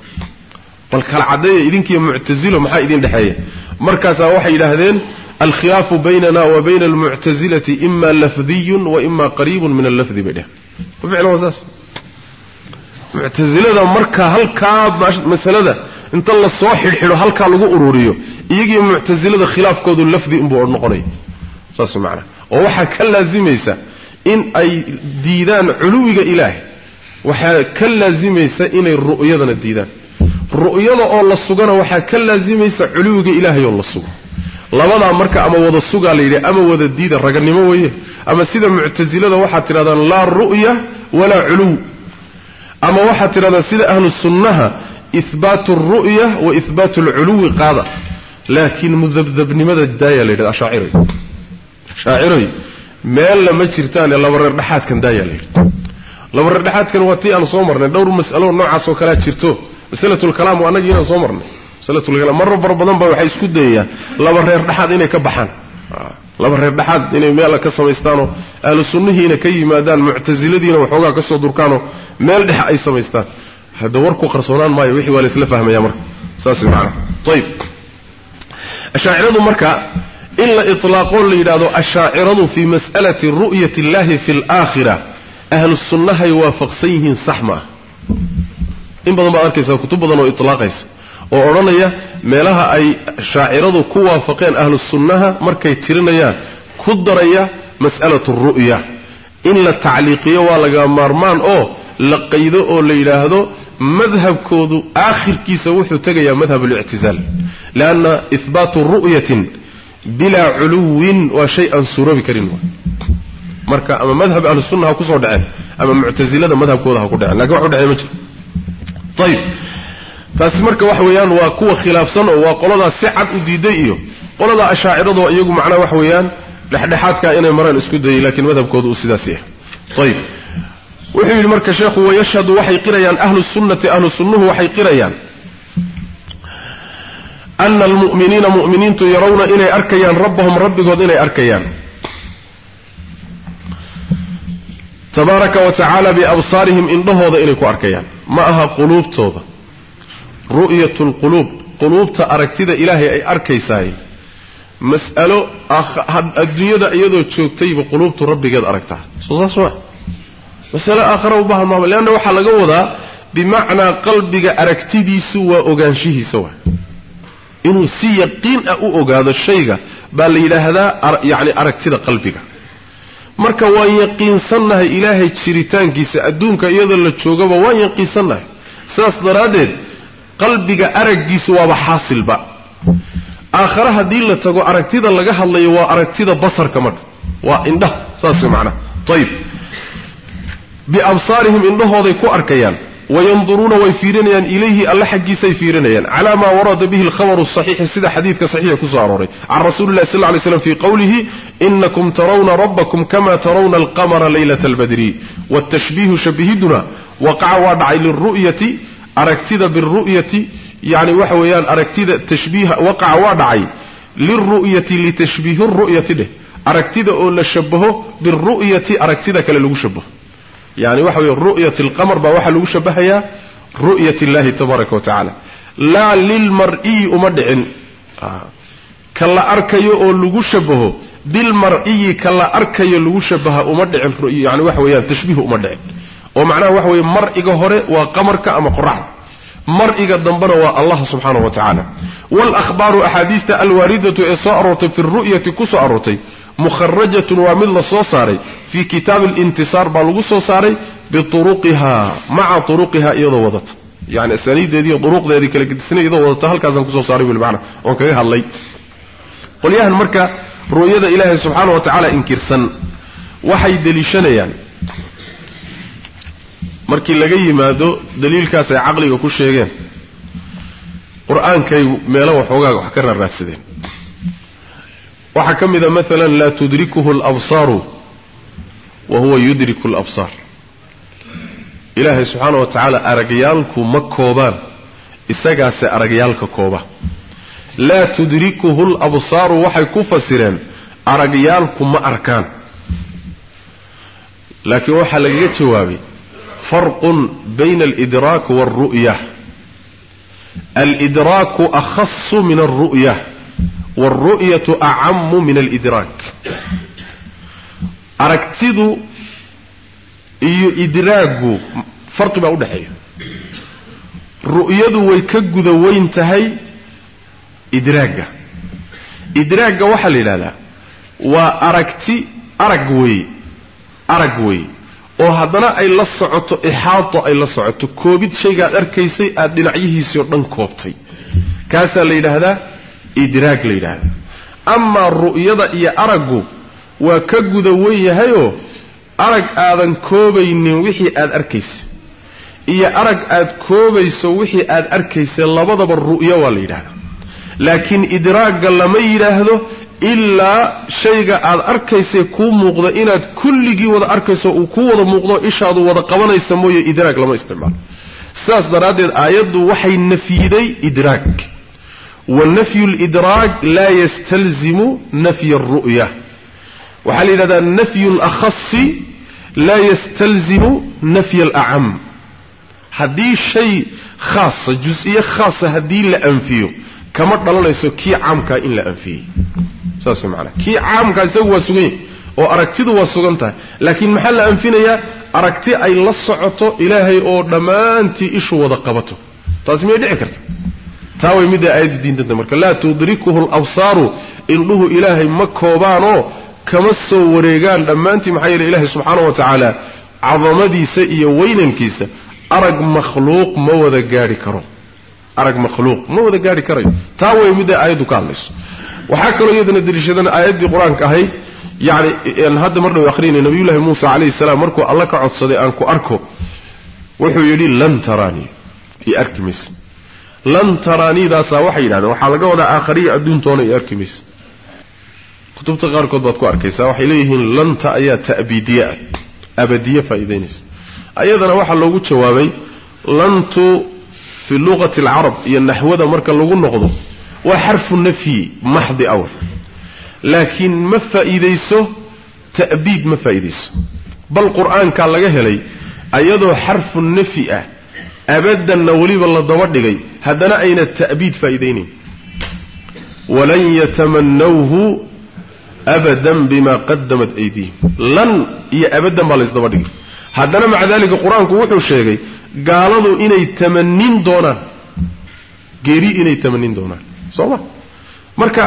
Bal kala caddeeya idinkiiyo muctasilo maxaa idiin dhexeeya? Markaasaa waxay yidhaahdeen alkhilaafu baynana wa bayna almuctasilati ima lafdiyun wa ima qariibun min allafdi bay dheheen ficlan saas? Muctasilada marka halkaa masalada inta la xidhxidho halkaa lagu ururiyo iyagiiyo muctasilada khilaafkoodu lafdi unbuu noqonaya saas macana oo waxaa ka laazimaysa in ay diidaan culuwiga ilaahay waxaa ka laazimaysa inay ru'yadana diidaan. Ru'yada oo la sugana waxaa ka laazimaysa culuwiga ilaahay oo la sugo. Labadaa marka ama wada sugaa la yidhi ama wada diida raganimo weeye ama sida muctasilada waxaad tidhahdaan laa ru'ya walaa culuw. Ama waxaad tidhahdaa sida ahlu sunnaha ihbaatu alru'ya wa ihbaatu alculuwi qaada. Laakiin mudabdabnimada daaya la yidhahda ashaaciroy ashaaciroy meella ma jirtaane laba reer dhexaadkan daayaa la yidhi laba reer dhexaadkan waa tii aan soo marnay dhowr mas'alo noocaas oo kalea jirto. Masalatulkalaam waa annagii inaan soo marnay. Masalatulkalaam marar fara badan ba waxay isku dayayaan. Laba reer dhexaad inay ka baxaan. Laba reer dhexaad inay meela ka samaystaanoo ahlu sunnihiina ka yimaadaan muctasiladiina waxoogaa ka soo durkaanoo meel dhex ay samaystaan. Hadda warku qarsoonaan maayo wixii waa laisla fahmaya marka. Saas maana ayib ashaaciradu marka in la ilaaqoo la yidhaahdo ashaaciradu fii mas'alati ru'yati illahi fi alaakhira ahlu sunnahay waafaqsan yihiin sax ma ah in badan baad arkaysaa kutub badan oo itlaaqaysa oo odhanaya meelaha ay shaaciradu ku waafaqeen ahlu sunnaha markay tirinayaan ku daraya mas'alatu ru'ya. In la tacliiqiyo waa laga maarmaan oo la qaydo oo la yidhaahdo madhabkoodu aakhirkiisa wuxuu tegayaa madhab alictizaal lianna ihbaatu ru'yatin bilaa culuwin waa shay aan suuroobi karin. Marka ama madhab ahlu sunna ha ku soo dhaceen ama muctasilada madhabkooda ha ku dhaceen. Lakin wax u dhexey ma jiro. Ayib taasi marka waxa weeyaan waa kuwa khilaafsan oo waa qoladaas si cad u diiday iyo qoladaa ashaacirado iyagu macnaha waxa weeyaan dhexdhexaadkaa inay maraan isku dayay laakiin madhabkooda uu sidaas yahay ayib wuxuu yidhi marka sheekhu wayashhadu waxay qirayaan ahlu sunnati ahlu sunnuhu waxay qirayaan ana almu'miniina mu'miniintu yarawna inay arkayaan rabbahum rabbigood inay arkayaan tabaaraka wa tacaala biabsaarihim indhahooda inay ku arkayaan ma aha quluubtooda ru'yatu lquluub quluubta aragtida ilaahay ay arkaysaay mas'alo adduunyada iyadoo joogtayba quluubtu rabbigeed aragtaa soo saas waa masale aakhara u baahan maama leanna waxaa laga wadaa bimacnaa qalbiga aragtidiisu waa ogaanshihiisa waa inuu si yaqiin ah u ogaado shayga baa la yidhaahdaa yacni aragtida qalbiga. Marka waan yaqiinsannahay ilaahay jiritaankiisa adduunka iyadoo la joogaba waan yaqiinsannahay. Sidaas daraaddeed qalbiga araggiisu waaba xaasilba. Aakhare haddii la tago aragtida laga hadlayo waa aragtida basarka marka. Waa indhaha saas way macnaha ayib biabsaarihim indhahooday ku arkayaan wayanduruuna way fiirinayaan ilayhi alle xaggiisay fiirinayaan calaa maa warada bihi alkhabaru saxiixi sida xadiidka saxiixa ku soo arooray can rasuuli llahi sal ly slam fii qowlihi inakum tarawna rabbakum kama tarawna alqamara laylata albadri watashbiihu shabihiduna waqaca waa dhacay liru'yati aragtida biru'yati yani waxa weeyaan aragtida tashbiiha waqaca waa dhacay liru'yati litashbiihi ru'yati dheh aragtida oo la shabaho biru'yati aragtida kale lagu shabaho yani waxa weye ru'yat alqamar baa waxaa lagu shabahayaa ru'yat illahi tabaaraka wa tacaala laa lilmar'iyi uma dhicin. Ka la arkayo oo lagu shabaho bilmar'iyi ka la arkayo lagu shabaha uma dhicin yani waxa weeyaan tashbiihu uma dhicin. Oo macnaha waxa weeye mar'iga hore waa qamarka ama qoraxda. Mar'iga dambena waa allah subxaanahu wa tacaala waalahbaaru axaadiista alwaaridatu ee soo aroortay fi ru'yati ku soo aroortay mukharajatun waa mid la soo saaray. Fii kitaabi alintisaar baa lagu soo saaray bituruqiha maca turuqiha iyadoo wadata. Yani asaniideediiyo duruqdeedii kala gedisnay iyadoo wadata halkaasaan ku soo saaray weli macna oon kaga hadlay. Qolyahan marka ru'yada ilaahay subxaana wa tacaala inkirsan waxay deliishanayaan. Markii laga yimaado daliilkaas ay caqliga ku sheegeen. Qur'aankay meelo waxoogaaga wax ka raaraadsadeen waxaa ka mid a maalan laa tudrikuhu alabsaaru wa huwa yudriku alabsaar. Ilaahay subxaana wa tacaala aragyaalku ma koobaan isagaase aragyaalka kooba. Laa tudrikuhu alabsaaru waxay ku fasireen aragyaalku ma arkaan. Laakiin waxaa lagaga jawaabay farqun bayna alidraak waalru'ya alidraaku akhasu min alru'ya waalru'yatu acamu min alidraak aragtidu iyo idraagu farqi baa udhexeeya ru'yadu way ka guda weyn tahay idraagga idraagga waxaa la yidhahdaa waa aragti arag weeye arag weeye oo haddana ay la socoto ixaato ay la socoto koobid shaygaad arkaysay aada dhinacyihiisii oo dhan koobtay kaasaa la yidhaahdaa idraag la yidhaahdaa amaa ru'yada iyo araggu waa ka guda wen yahayoo arag aadan koobaynin wixii aad arkaysa iyo arag aad koobayso wixii aad arkaysa labadaba ru'yo waa la yidhahdaa laakiin idraagga lama yidhaahdo ilaa shayga aad arkaysay kuu muuqda inaad kulligii wada arkayso uu kuu wada muuqdo ishaadu wada qabanaysa mooye idraag lama isticmaalo. Sidaas daraaddeed aayaddu waxay nafyiday idraag wa nafyu lidraag laa yastalzimu nafya aru'ya waxaa la yidhahdaa nafyu lakhasi laa yastalzimu nafya alacam haddii shay khaasa jus-iyo khaasa haddii la anfiyo kama dhalanayso kii caamkaa in la anfiyey saas way macanaha kii caamkaa isagu waa sugan yahy oo aragtidu waa sugan tahay laakiin maxaa la anfinayaa aragti ay la socoto ilaahay oo dhammaantii ishu wada qabato taasi miyay dhici karta taa way midday aayaddu diintanta marka laa tudrikuhu alabsaaru indhuhu ilaahay ma koobaanoo kama soo wareegaan. Dhammaantii maxaa yeele ilaahay subxaana wa tacaala cadamadiisa iyo weynankiisa arag makhluuq ma wada gaadhi karo. Arag makhluuq ma wada gaadhi karayo. Taa way midday aayaddu ka hadlayso. Waxaa kaloo iyadana deliishadana aayaddii qur'aanka ahayd yacni hadda mar dhow akhriyayna nabiyullaahi muusa calayhi salaam markuu alla ka codsaday aan ku arko wuxuu yidhi lan taraanii io arki maysa lan taraaniidaasaa waxay yidhahdeen. Waxaa laga wadaa aakhariya adduuntoona io arki maysa kutubta qaarkood baad ku arkaysaa waxay leeyihiin lanta ayaa ta'biidiye ah abadiye faa'iidaynaysa. Ayadana waxaa loogu jawaabay lantu fi luqati alcarab iyo naxwada marka lagu noqdo waa xarfu nafyi maxdi awr. Laakiin ma faa'iidayso ta'biid ma faa'iidayso. Bal qur'aankaa laga helay ayadoo xarfu nafyi ah abadanna weliba la daba dhigay haddana ayna ta'biid faa'iidaynayn. Walan yatamanawhu abadan bima qadamat aydihim lan iyo abadan baa laysdaba dhigay. Haddana maca dalika qur'aanku wuxuu sheegay gaaladu inay tamanin doonaan. Geeri inay tamanin doonaan. Soo ma? Marka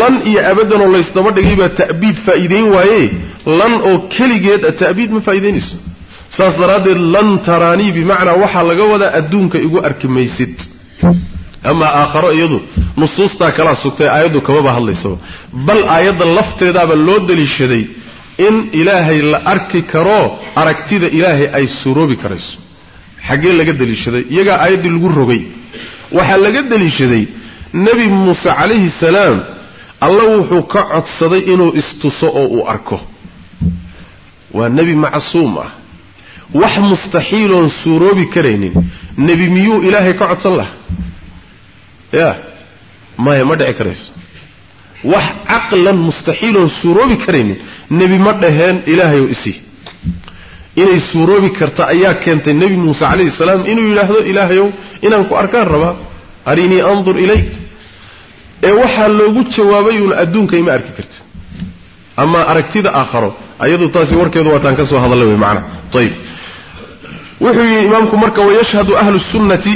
lan iyo abadan oo laysdaba dhigay baa ta'biid faa'iidayn waaye. Lan oo keligeed ta'biid ma faa'iidaynayso saas daraaddeed lan taraanii bimacnaa waxaa laga wadaa adduunka igu arki maysid amaa aakharo iyadu nusuustaa kalaa sugtay aayaddu kamaba hadlaysaba. Bal aayadda lafteedaaba loo daliishaday in ilaahay la arki karo aragtida ilaahay ay suroobi karayso. Xaggee laga daliishaday iyagaa aayaddii lagu rogay. Waxaa laga daliishaday nebi muuse calayhi salaam alla wuxuu ka codsaday inuu istuso oo uu arko. Waa nebi macsuum ah wax mustaxiiloon suuroobi karaynin. Nebi miyuu ilaahay ka codsan lahaa? Ya maya ma dhici karayso. Wax caqlan mustaxiiloon suuroobi karaynin nebi ma dhaheen ilaahayow isii. Inay suuroobi karta ayaa keentay nebi muuse calayhi salaam inuu yidhaahdo ilaahayow inaan ku arkaan rabaa arinii andur ilayk ee waxaa loogu jawaabay uun adduunka ima arki kartid. Amaa aragtida aakharo ayadu taasi warkeedu waataan ka soo hadalla wey macana ayib wuxuu yidhi imaamku marka wayashhadu ahlu sunnati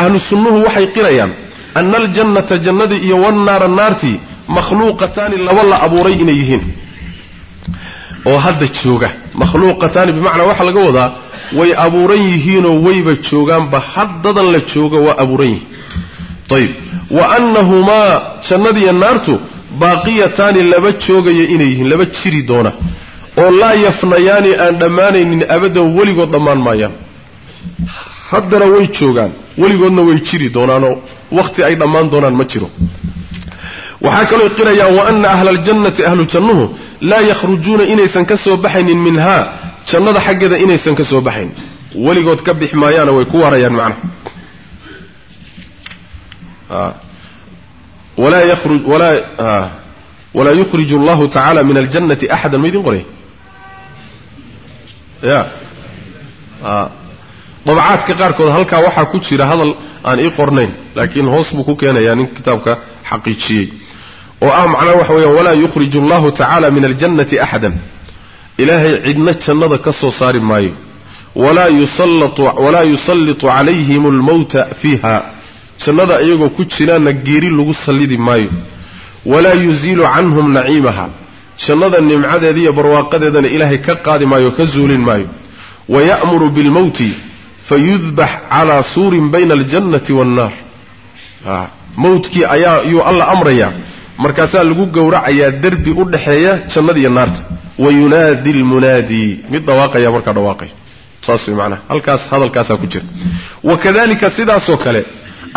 ahlu sunnuhu waxay qirayaan ana aljannata jannadii iyo wannaara naartii makhluuqataani laba la abuuray inay yihiin. Oo hadda jooga makhluuqataani bimacnaa waxaa laga wadaa way abuuran yihiinoo wayba joogaanba haddadan la jooga waa abuuran yihiin. Ayib wa annahumaa jannadiiyo naartu baaqiyataani laba joogaya inay yihiin laba jiri doona oo laa yafnayaani aan dhammaanaynin abadan weligood dhammaan maayaan. Haddana way joogaan weligoodna way jiri doonaanoo wakhti ay dhammaan doonaan ma jiro. Waxaa kaloo qirayaan wa ana ahla aljannati ahlu jannuhu laa yakhrujuuna inaysan ka soo baxaynin minhaa jannada xaggeeda inaysan ka soo baxayn. Weligood ka bixi maayaana way ku waarayaan macnaha. Walaa yruj walaa walaa yukhriju allahu tacaala min aljannati axada ma qoray ya. Dabcaadka qaarkood halkaa waxaa ku jira hadal aan ii qornayn laakiin hoos buu ku keenayaa nin kitaabka xaqiijiyey. Oo ah macnaha waxa weeyaan walaa yukhriju allahu tacaala min aljannati axadan. Ilaahay cidna jannada ka soo saari maayo. Walaa yusallitu calayhim almowta fiiha. Jannada iyagoo ku jiraanna geeri lagu sallidi maayo. Walaa yuziilu canhum naciimaha jannada nimcadeeda iyo barwaaqadeedana ilaahay ka qaadi maayo ka zuulin maayo. Waya'muru bilmowti fayudbax calaa suurin bayna aljannati waannaar mowtkii ayaa yuu alla amrayaa markaasaa lagu gowracayaa derbi u dhexeeya jannada iyo naarta. Wayunaadi lmunaadii mid dhawaaqaya markaa dhawaaqay. Saas way macnaha halkaas hadalkaasaa ku jira. Wakadalika sidaasoo kale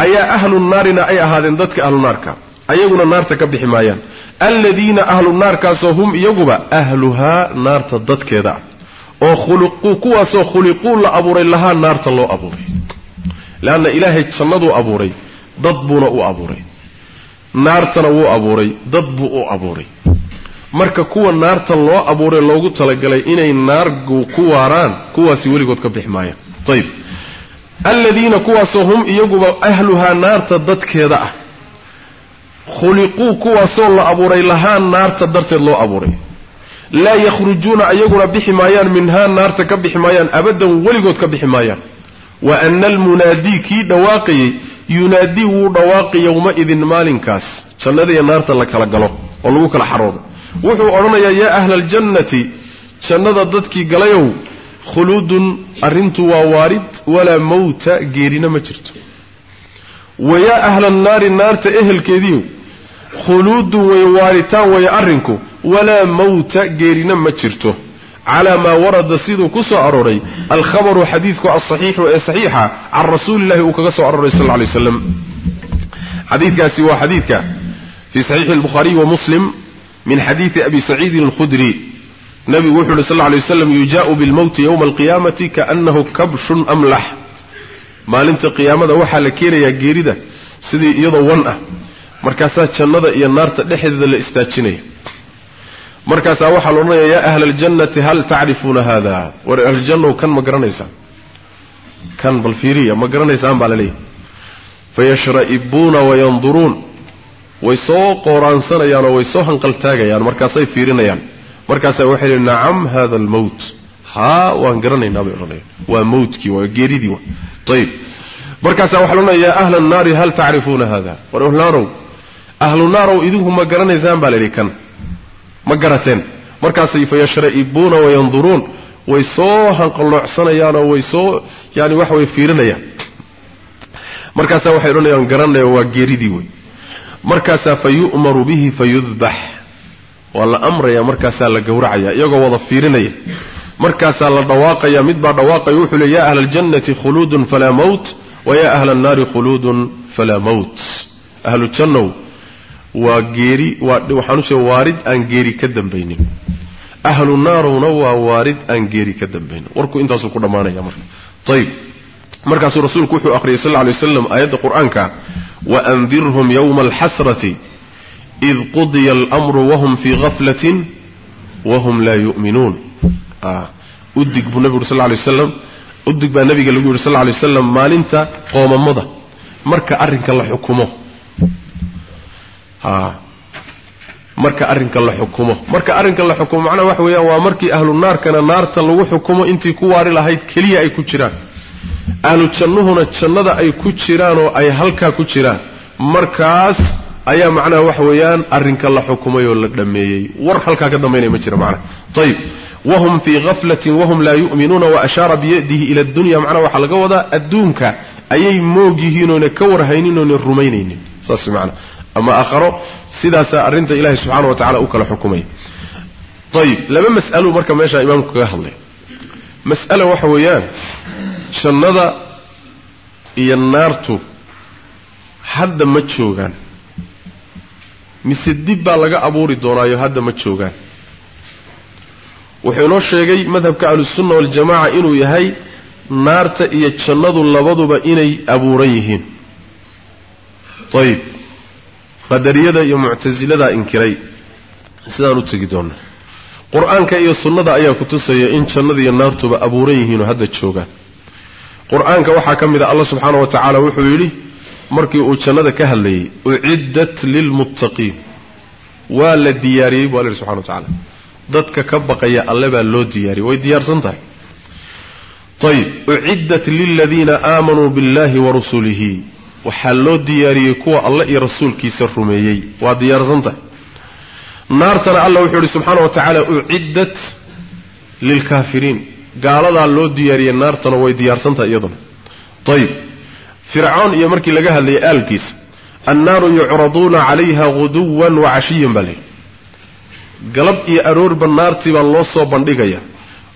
ayaa ahlu naarina ay ahaadeen dadka ahlu naarka ayaguna naarta ka bixi maayaan aladiina ahlu naarkaasoo hum iyaguba ahluhaa naarta dadkeeda. ah oo kuwaasoo khuliquu la abuuray lahaa naarta loo abuuray. Leanna ilaahay jannaduu abuuray dad buuna u abuuray. Naartana wuu abuuray dad buu u abuuray. Marka kuwa naarta loo abuuray loogu talagalay inay naargu ku waaraan kuwaasi weligood ka bixi maayaan ayib aladiina kuwaasoo hum iyaguba ahluhaa naarta dadkeeda ah khuliquu kuwaasoo la abuuray lahaa naarta darteed loo abuuray. Laa yakhrujuuna ayaguna bixi maayaan minhaa naarta ka bixi maayaan abadan weligood ka bixi maayaan. Wa ana almunaadii kii dhawaaqayey yunaadii wuu dhawaaqi yowma-idin maalinkaas. Jannadiiyo naarta la kala galo oo lagu kala xaroodo. Wuxuu odhanayaa yaa ahla aljannati jannada dadkii galayow khuluudun arrintu waa waarid walaa mawta geerina ma jirto wa yaa ahla annaari naarta ehelkeediiw khuluudun way waaritaan way arrinku walaa mawta geerina ma jirto calaa maa warada siduu ku soo arooray alkhabaru xadiidku alsaxiixu ee saxiixa can rasuulillahi uu kaga soo arooray sal lla lay waslam xadiidkaasi waa xadiidka fii saxiixi albukhaariyi wa muslim min xadiidi abi saciidin alkhudri nabigu wuxu uhi sal lla lay waslam maalinta qiyaamada waxaa la keenayaa geerida sidii iyadoo wan ah. Markaasaa jannada iyo naarta dhexdeeda la istaajinaya. Markaasaa waxaa la odhanaya yaa ahla aljannati hal tacrifuuna hada war ahljannow kan ma garanaysaan kan bal fiiriya ma garanaysaan baa la fayashra'ibuuna wayanduruun way soo qooraansanayaan oo way soo hanqaltaagayaan markaasay fiirinayaan. Markaasaa waxay lehi nacam hada almowt haa waan garanaynaa bay odhanayaan waa mowtkii waa geeridii ayib markaasaa waxaa la ahla annaari hal tacrifuuna hada war ahlunaarow ahlu naarow idinku ma garanaysaan baa la yidhi kan ma garateen. Markaasay fayashra'ibuuna wayanduruun way soo hanqaloocsanayaan oo way soo yani waxa way fiirinayaan. Markaasaa waxay odhanayaan garanaya waa geeridii wey markaasaa fa bihi fayudbax waa la amraya markaasaa la gowracaya iyagoo wada fiirinaya markaasaa la dhawaaqaya mid baa dhawaaqaya wuxuu le ya ahla aljannati khuluudun falaa mowt wa ya ahla annaari khuluudun falaa mowt ahlu jannow waa geeri waxaan u sheega waarid aan geeri ka dambaynin. Ahlu naarowna waa waarid aan geeri ka dambaynin. Warku intaasuu ku dhammaanaya marka. Ayib markaasuu rasuulku wuxuu akhriyay sal lla lay aayadda qur'aanka waandirhum yowma alxasrati id qudiya almru wahum fii gaflatin wahum laa yu'minuun udig buu nebigu uri sal lay waslam udig baa nebiga lagu yidhi sal lay waslam maalinta qoomamada. Marka arrinka la xukumo. Marka arrinka la xukumo. Marka arrinka la xukumo macnaha waxa weeyaan waa markii ahlu naarkana naarta lagu xukumo intii ku waari lahayd keliya ay ku jiraan. Ahlu jannuhuna jannada ay ku jiraan oo ay halkaa ku jiraan. Markaas ayaa macnaha waxa weeyaan arrinka la xukumay oo la dhammeeyey war halkaa ka dambaynaya ma jira macnaha. Ayib wahum fii gaflatin wahum laa yu'minuuna wa ashaara biyadihi ila addunya macnaha waxaa laga wadaa adduunka ayay moog yihiin oona ka warhaynin oona rumaynaynin saas macnaha ama aakharo sidaasaa arrinta ilaahay subxaana wa tacala u kala xukumaya ayib laba mas'alo marka meeshaa imaamku kaga hadlay mas'ala waxa weeyaan jannada iyo naartu hadda ma joogaan mise dib baa laga abuuri doonaayo hadda ma joogaan wuxuu inoo sheegay madhabka ahlusunna waljamaca inuu yahay naarta iyo jannadu labaduba inay abuuran yihiin. Ayib. Qadariyada iyo muctasiladaa inkiray. Sidaan u tegi doona qur'aanka iyo sunnada ayaa ku tusaya in jannada iyo naartuba abuuran yihiinoo hadda joogaan. Qur'aanka waxaa ka mid a allah subxaana wa tacaala wuxuu yidhi markii uu jannada ka hadlayay uciddat lilmuttaqiin. Waa la diyaariyey bu alla yidhi subxana wa tacala dadka ka baqaya alle baa loo diyaariyey. Way diyaarsan tahay. Ayib uciddat liladiina aamanuu biاllahi wa rusulihi. Waxaa loo diyaariyey kuwa alle iyo rasuulkiisa rumeeyey. Waa diyaarsan tahay. Naartana alla wuxuu yidhi subxaana wa tacaala uciddat lilkaafiriin. Gaaladaa loo diyaariyey naartana way diyaarsan tahay iyaduna. Ayib fircoon iyo markii laga hadlayay aalkiisa annaaru yucraduuna calayha guduwan wa cashiyan baa layidhi galab iyo aroorba naartii baa loo soo bandhigaya.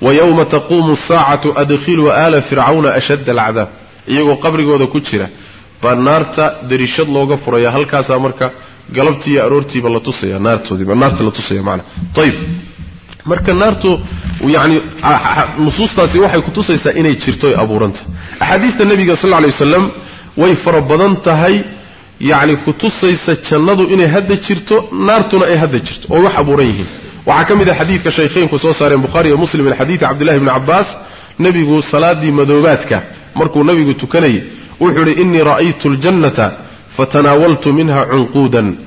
Wa yowma taquumu asaacatu adkhiluu aala fircawna ashadda alcadaab. Iyagoo qabrigooda ku jira baa naarta darishad looga furaya halkaasaa marka galabtii iyo aroortiiba la tusaya naartoodiiba naarta la tusaya macnaa ayib marka naartu yacni nusuustaasi waxay kutusaysaa inay jirto ay abuurantahay axaadiista nebiga sal lla alay wasalam way fara badan tahay yacni kutusaysa jannadu inay hadda jirto naartuna ay hadda jirto oo wax abuuran yihiin. Waxaa ka mid ah xadiidka shaykheynku soo saareen bukhaari iyo muslim min xadiidi cabdillahi bni cabbaas nebigu salaadii madoobaadka markuu nebigu tukanayay wuxuu idhi innii ra'aytu ljannata fatanaawaltu minha cunquudan.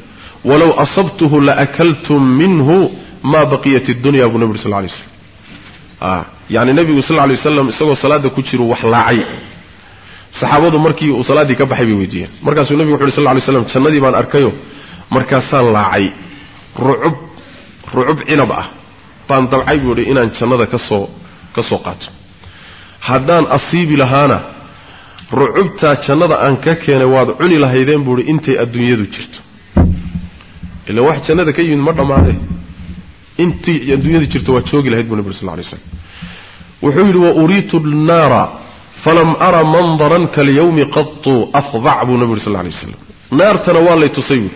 Walow asabtuhu laakaltum minhu ma baqiyat iddunya buu nebi uri sal lay slam yani nebigu sal lay waslam isagoo salaada ku jiru wax saxaabadu markii uu salaaddii ka baxay bay weydiiyeen. Markaasuu nebigu wuxu uhi sal lay slam jannadii baan arkayo markaasaan laacay. Rucub rucub cinab ah. Baan dabcay buu idhi inaan jannada ka soo ka soo qaato. Haddaan asiibi lahaana rucubtaa jannada aan ka keenay waad cuni lahaydeen buu ihi intay adduunyadu jirto. Ila wax jannada ka yimid ma dhammaadee intii adduunyadu jirto waad joogi lahayd buu nebi uri sal lay slam wuxuu yidhi wa uriitu nnaara falam ara mandaran kalyawmi qatu afdac buu nebi uri sal lay waslam naartana waa lay tusay buui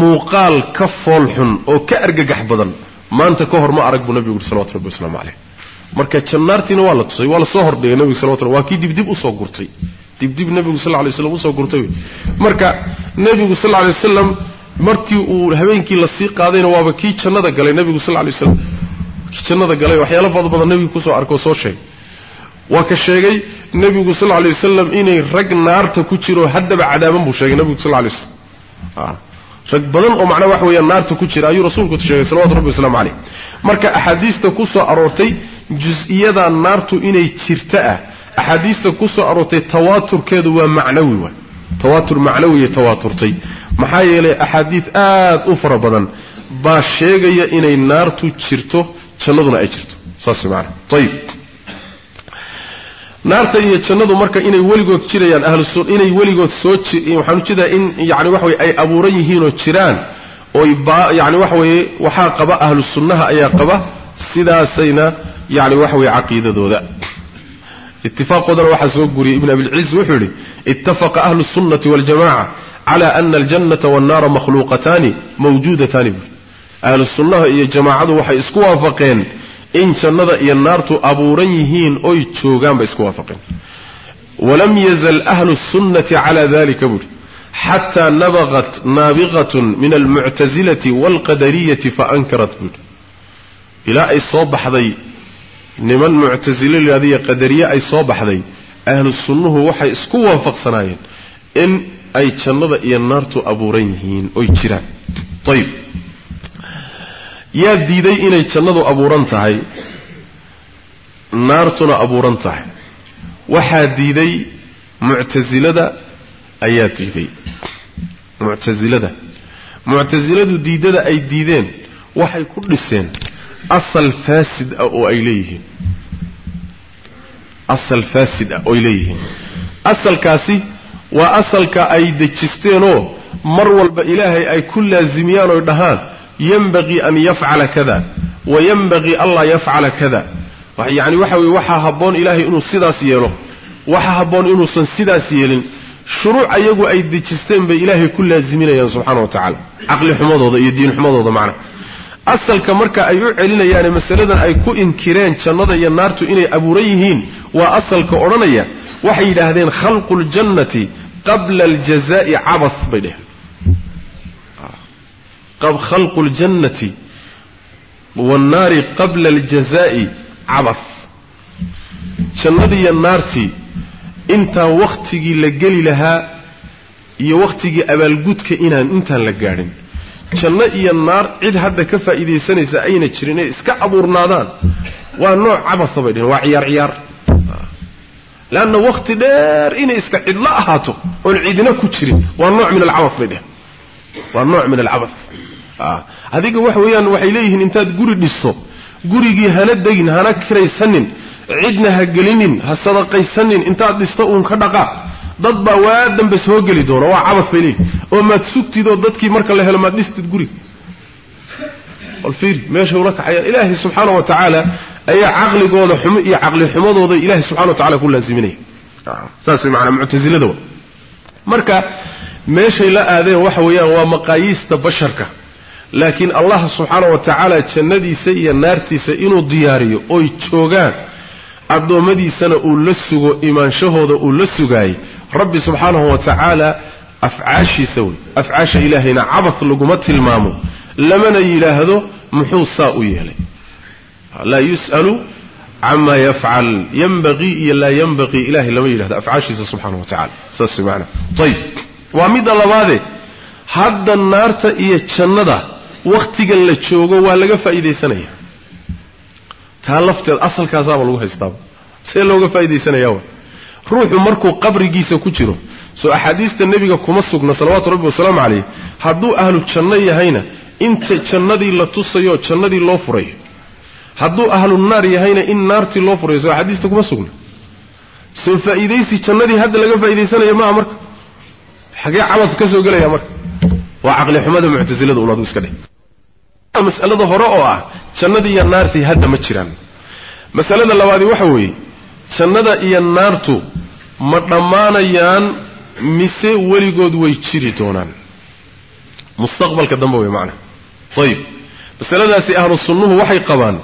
muuqaal ka foolxun oo ka argagax badan maanta ka hor ma arag buu nebigu yuri salawatu rabbi wasalaamu caleyh marka jannaartiina waa la tusay waa la soo hordhigay nebigu salawatu rabbi waa kii dibdib u soo gurtay. Dibdib nebigu sal lay waslam u soo gurtay marka nebigu sal lay wasalam markii uu habeenkii la sii qaadayna waaba kii jannada galay nebigu sal lay waslam jannada galay waxyaalo fada badan nebigu ku soo arkoo soo sheegay waa ka sheegay nebigu sal lay wasalam inay rag naarta ku jiro haddaba cadaaban buu sheegay nebigu sal lay waslam rag badan oo macnaa wax weeyaan naarta ku jira ayuu rasuulku sheegay salawatu rabbi wasalaamu caleyh marka axaadiista ku soo aroortay jus-iyada naartu inay jirta ah axaadiista ku soo aroortay tawaaturkeedu waa macnawi waay tawaatur macnawiya tawaaturtay maxaa yeelay axaadiid aad u fara badan baa sheegaya inay naartu jirto jannaduna ay jirto. Saas maana ayib naarta iyo jannadu marka inay weligood jirayaan ahlusun inay weligood soo waxaan ujeedaa in yani waxa weye ay abuuran yihiinoo jiraan oy ba yani waxa weeye waxaa qaba ahlu sunnaha ayaa qaba sidaasayna yani waxa weye caqiidadooda itifaaqoodana waxaa soo guriyey ibn abilciz wuxuu yidhi ittafaqa ahlu sunnati waljamaca cala ana aljannata wannaara makhluuqataani mawjuudataani buuri ahlu sunnaha iyo jamaacadu waxay isku waafaqeen in jannada iyo naartu abuuran yihiin oy joogaan bay isku waafaqeen. Walam yazal ahlu sunnati cala dalika buuri xataa nabaqat naabiqatun min almuctasilati waalqadariyati faankarat buuri ilaa ay soo baxday niman muctasilo layihahdiyo qadariye ay soo baxday ahlu sunnuhu waxay isku waafaqsanaayeen in ay jannada iyo naartu abuuran yihiin oy jiraan. Ayib yaa diiday inay jannadu abuuran tahay? Naartuna abuuran tahay. Waxaa diiday muctasilada ayaa diiday. Muctasilada muctasiladu diidada ay diideen waxay ku dhiseen asal faasid ah oo ay leeyihiin. Asal faasid ah oo ay leeyihiin. Asalkaasi waa asalka ay dejisteenoo mar walba ilaahay ay ku laasimiyaan oy dhahaan yanbaqii an yafcala kada wayanbagii anlaa yafcala kada. Yani waxa weye waxaa habboon ilaahay inuu sidaas yeelo waxaa habboon inuusan sidaas yeelin. Shuruuc ayagu ay dejisteen bay ilaahay ku laaziminayaan subxaana wa tacaala. Caqli xumadooda iyo diin xumadooda macna. Asalka marka ay u celinayaane masaladan ay ku inkireen jannada iyo naartu inay abuuran yihiin waa asalka odhanaya waxay yidhaahdeen khalqu ljannati qabla aljazaai cabah bay dheheen khalqu ljannati wannaari qabla aljazaai cabah jannadiiyo naartii intaan wakhtigii la geli lahaa iyo wakhtigii abaalgudka inaan intaan la gaadhin janno iyo naar cid hadda ka faa'iidaysanaysa ayna jirin inay iska abuurnaadaan waa nooc cabasa bay dheheen waa ciyaar ciyaar leanna wakhti dheer inay iska cidlo ahaato oon cidina ku jirin waa nooc min alcabas bay dheheen waa nooc min alcabas. Adiga waxa weeyaan waxay leeyihiin intaad guri dhiso gurigii hana degin hana kiraysanin cidna ha gelinin ha sadaqaysanin intaad dhista uun ka dhaqaa dad baa waa dambe soo geli doona waa cabas bay leeyihiin oo maad sugtidoo dadkii marka la helo maad dhistid guriga alfiiri meeshay ula kaxayaan ilaahay subxaana wa tacaala ayaa caqligooda xumo iyo caqli xumadooda ilaahay subxana wa tacala ku laaziminaya saas way macanaa muctasilada marka meeshay la aadeen waxa weeyaan waa maqaayiista basharka. Laakiin allah subxaana wa tacaala jannadiisa iyo naartiisa inuu diyaariyo oy joogaan addoommadiisana uu la sugo imaanshahooda uu la sugaayey. Rabbi subxaanahu wa tacaala afcaashiisa wey afcaasha ilaahayna cabad laguma tilmaamo. Lamana yidhaahdo muxuu saa u yeelay. Laa yus'alu camaa yafcal yanbaqii iyo laa yanbaqii ilahay lama yidhahdo afcaashiisa subxaanahu wa tacala saas maana ayib waa midda labaade hadda naarta iyo jannada wakhtigan la joogo waa laga faa'iidaysanaya. Taa lafteed asalkaasaaba lagu haystaaba see looga faa'iidaysanaya ruuxu markuu qabrigiisa ku jiro soo axaadiista nebiga kuma sugna salawaatu rabbi wasalaamu calayh hadduu ahlu janno yahayna inta jannadii la tusayo jannadii loo furayo. Hadduu ahlu naar yahayna in naartii loo furayo soo axaadiista kuma sugna. Soo faa'iidaysi jannadii hadda laga faa'iidaysanayo maaha marka xagee cabad ka soo gelaya marka. Waa caqli xumada muctasilada adigu iska dheh masalada hore oo ah jannada iyo naartii hadda ma jiraan. Masalada labaadi waxa weeye jannada iyo naartu ma dhammaanayaan mise weligood way jiri doonaan. Mustaqbalka dambe wey macnaha ayib masaladaasi ahlu sunnuhu waxay qabaan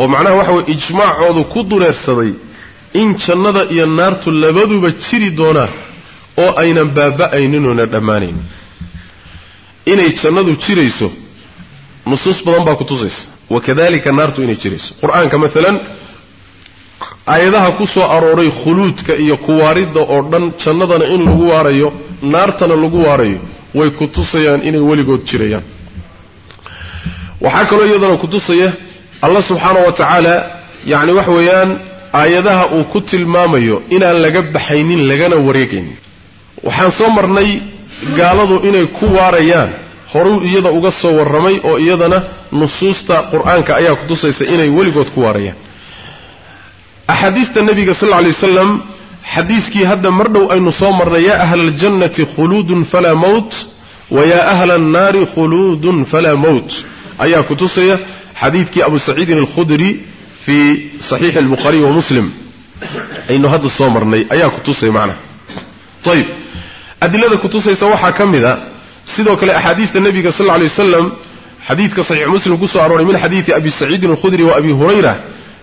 oo macnaha waxa weye ijmaacoodu ku dureersaday in jannada iyo naartu labaduba jiri doonaan oo aynan baaba'ayninoona dhammaanayn. Inay jannadu jirayso nusuus badan baa ku tusaysa. Wakadalika naartu inay jirayso. Qur'aanka maalan aayadaha ku soo arooray khuluudka iyo kuwaaridda oo dhan jannadana in lagu waarayo naartana lagu waarayo way ku tusayaan inay weligood jirayaan. Waxaa kaloo iyadana ku tusaya allah subxaana wa tacaala yacni waxa weeyaan aayadaha uu ku tilmaamayo inaan laga baxaynin lagana wareegaynin waxaan soo marnay gaaladu inay ku waarayaan horuu iyada uga soo warramay oo iyadana nusuusta qur'aanka ayaa ku tusaysa inay weligood ku waarayaan. Axaadiista nebiga sal alay wasalam xadiiskii hadda mar dhow aynu soo marnay yaa ahla aljannati khuluudun falaa mowt wa yaa ahla annaari khuluudun falaa mowt ayaa ku tusaya xadiidkii abu saciidin alkhudri fii saxiixi albukhaariy wa muslim. Aynu hadda soo marnay ayaa ku tusaya macnaha. Ayib أدلة كتوسيس واحد كمذا سيدوك لأحاديث النبي صلى الله عليه وسلم. حديث صحيح مسلم قصة عروري من حديث أبي سعيد الخدري وأبي هريرة.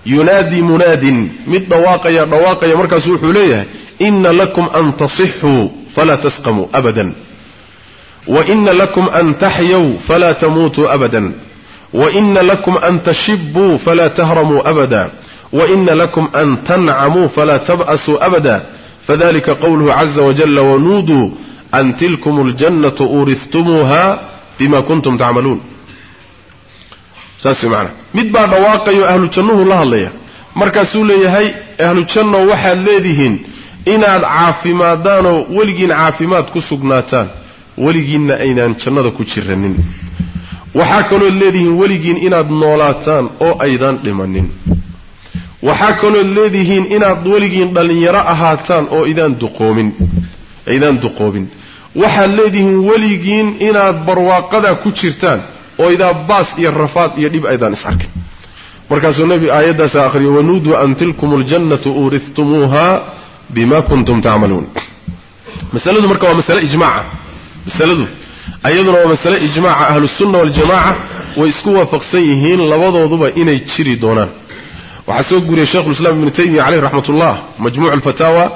ينادي مناد. من دواقيا دواقيا مركز حليه إن لكم أن تصحوا فلا تسقموا أبدا. وإن لكم أن تحيوا فلا تموتوا أبدا. وإن لكم أن تشبوا فلا تهرموا أبدا. وإن لكم أن تنعموا فلا تبأسوا أبدا. Fadalika qowluhu caza wajala wanuuduu an tilkum اljannatu uurihtumuuha bima kuntum tacmaluun saas maanaa mid baa dhawaaqayo ahlu jannuhu la hadlaya markaasuu leeyahay ahlu janno waxaad leedihiin inaad caafimaadaanoo weligiin caafimaad ku sugnaataan weligiinna aynaan jannada ku jiranin waxaa kalood leedihiin weligiin inaad noolaataan oo aydaan dhimanin waxaa kalood leedihiin inaad weligiin dhallinyaro ahaataan oo idaan duqoomin aydaan duqoobin. Waxaad leedihiin weligiin inaad barwaaqada ku jirtaan oo idaa baas iyo rafaad iyo dhib aydaan is arkin. Markaasuu nebi aayaddaasa akhriyo wanuuduu an tilkum aljannatu uurihtumuuha bima kuntum tacmaluun masaladu marka waa masale ijmaaca. Masaladu ayaduna waa masale ijmaaca ahlusunna waljamaaca way isku waafaqsan yihiin labadooduba inay jiri doonaan وحسو غوري شيخ الإسلام ابن تيمية عليه رحمة الله مجموع الفتاوى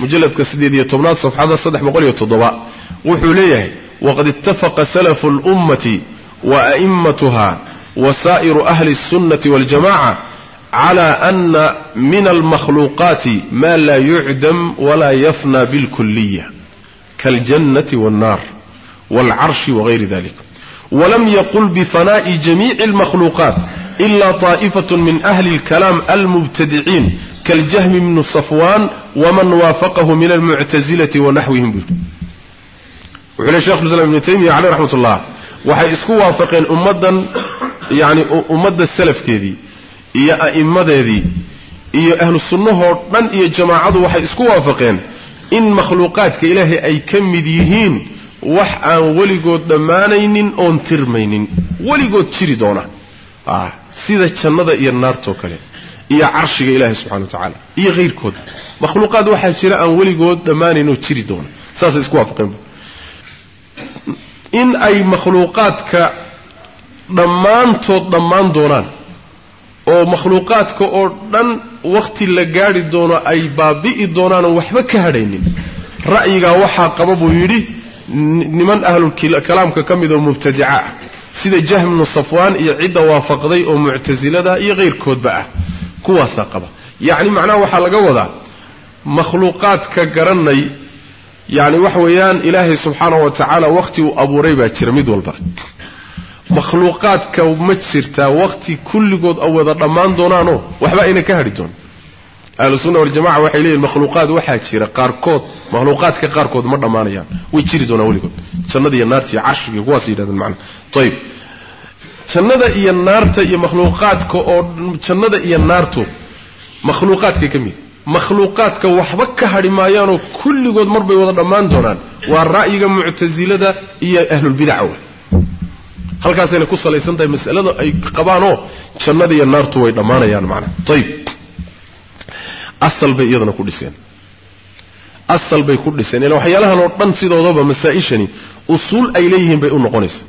مجلد كسديد يتمنات صفحة 307 وحو ليه وقد اتفق سلف الأمة وأئمتها وسائر أهل السنة والجماعة على أن من المخلوقات ما لا يعدم ولا يفنى بالكلية كالجنة والنار والعرش وغير ذلك. walam yaqul bifanaa'i جميع almakhluuqaat إلا طaa'ifat min ahli اlkalaam almubtadiciin kaljahmi bnu safwaan waman waafaqahu min almuctasilati wanaxwihim buu wuxuu le shekhu islam ibnu taymiya caleyh raxmat ullah waxay isku waafaqeen ummaddan yani ummadda salafkeedii iyo a'immadeedii iyo ahlu sunnahoo dhan iyo jamaacadu waxay isku waafaqeen in makhluuqaadka ilaahay ay ka mid yihiin wax aan weligood dhammaanaynin oon tirmaynin. Weligood jiri doona. Sida jannada iyo naartoo kale iyo carshiga ilaahay subxana wa tacaala iyo hayrkood makhluuqaad waxaa jira aan weligood dhammaanayn oo jiri doona. Saasay isku waafaqeen in ay makhluuqaadka dhammaantood dhammaan doonaan oo makhluuqaadka oo dhan wakhti la gaadhi doono ay baabi'i doonaanoo waxba ka hadhaynin ra'yigaa waxaa qaba buu yidhi niman ahlukalaamka ka mid oo mubtadica ah. Sida jahmnu safwaan iyo cidda waafaqday oo muctasilada iyo kayrkoodba ah. Kuwaasaa qaba. Yacni macnaha waxaa laga wadaa makhluuqaadka garanay yacni waxa weeyaan ilaahay subxaanahu wa tacaala wakhti uu abuuray baa jira mid walba. Makhluuqaadka ma jirtaa wakhti kulligood a wada dhammaan doonaanoo? Waxba ayna ka hadhi doon ahlu sunna waljamaca waxay leeyihiin makhluuqaad waxaa jira qaarkood makhluuqaadka qaarkood ma dhammaanayaan. Way jiri doonaan weligood jannada iyo naarta iyo carshiga kuwaas yidhahdeen macna. Ayib jannada iyo naarta iyo makhluuqaadka oo jannada iyo naartu makhluuqaadka ka mid. Makhluuqaadka waxba ka hadhi maayaanoo kulligood marbay wada dhammaan doonaan. Waa ra'yiga muctasilada iyo ahlulbidaca wey halkaasayna ku salaysan tahay masalada ay qabaanoo jannada iyo naartu way dhammaanayaan macnaha ayib asal bay iyadana ku dhiseen. Asal bay ku dhiseen. Ila waxyaalahan oo dhan sidoodaba masaa-ishani usuul ay leeyihiin bay u noqonaysaa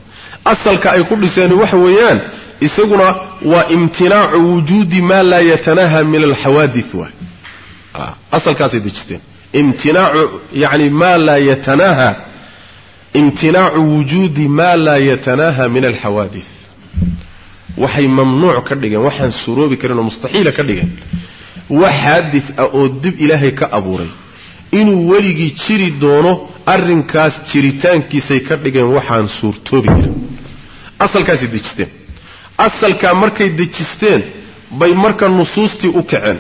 asalka ay ku dhiseen waxa weeyaan isaguna waa imtinaacu wujuudi maa laa yatanaha min alxawaadith waay asalkaasay dejisteen. Imtinaacu yani maa laa yatanaha imtinaacu wujuudi maa laa yatanaha min alxawaadith. Waxay mamnuuc ka dhigeen waxaan suroobi karin oo mustaxiila ka dhigeen wax xaadid ah oo dib ilaahay ka abuuray. Inuu weligii jiri doono arrinkaas jiritaankiisay ka dhigeen waxaan suurtoobi karin asalkaasay dejisteen. Asalkaa markay dejisteen bay marka nusuustii u kaceen.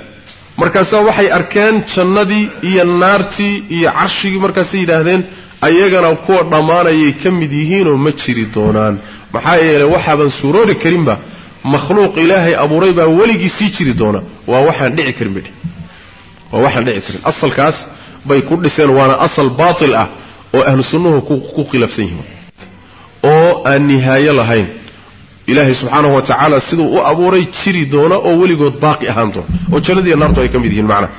Markaasaa waxay arkeen jannadii iyo naartii iyo carshigii markaasay yidhaahdeen ayagana kuwa dhammaanayay ka mid yihiinoo ma jiri doonaan. Maxaa yeelay waxaaban suuroori karinba makhluuq ilaahay abuuray baa weligii sii jiri doona. Waa waxaan dhici karin bay waa waxaan dhici karin. Asalkaas bay ku dhiseen waana asal baatil ah oo ahlu sunnuhu ku khilaafsan yihiin. Oo aan nihaayo lahayn ilaahay subxaanahu wa tacaala siduu u abuuray jiri doona oo weligood baaqi ahaan doona. Oo jannadiiyo naartu ay ka mid yihiin macna.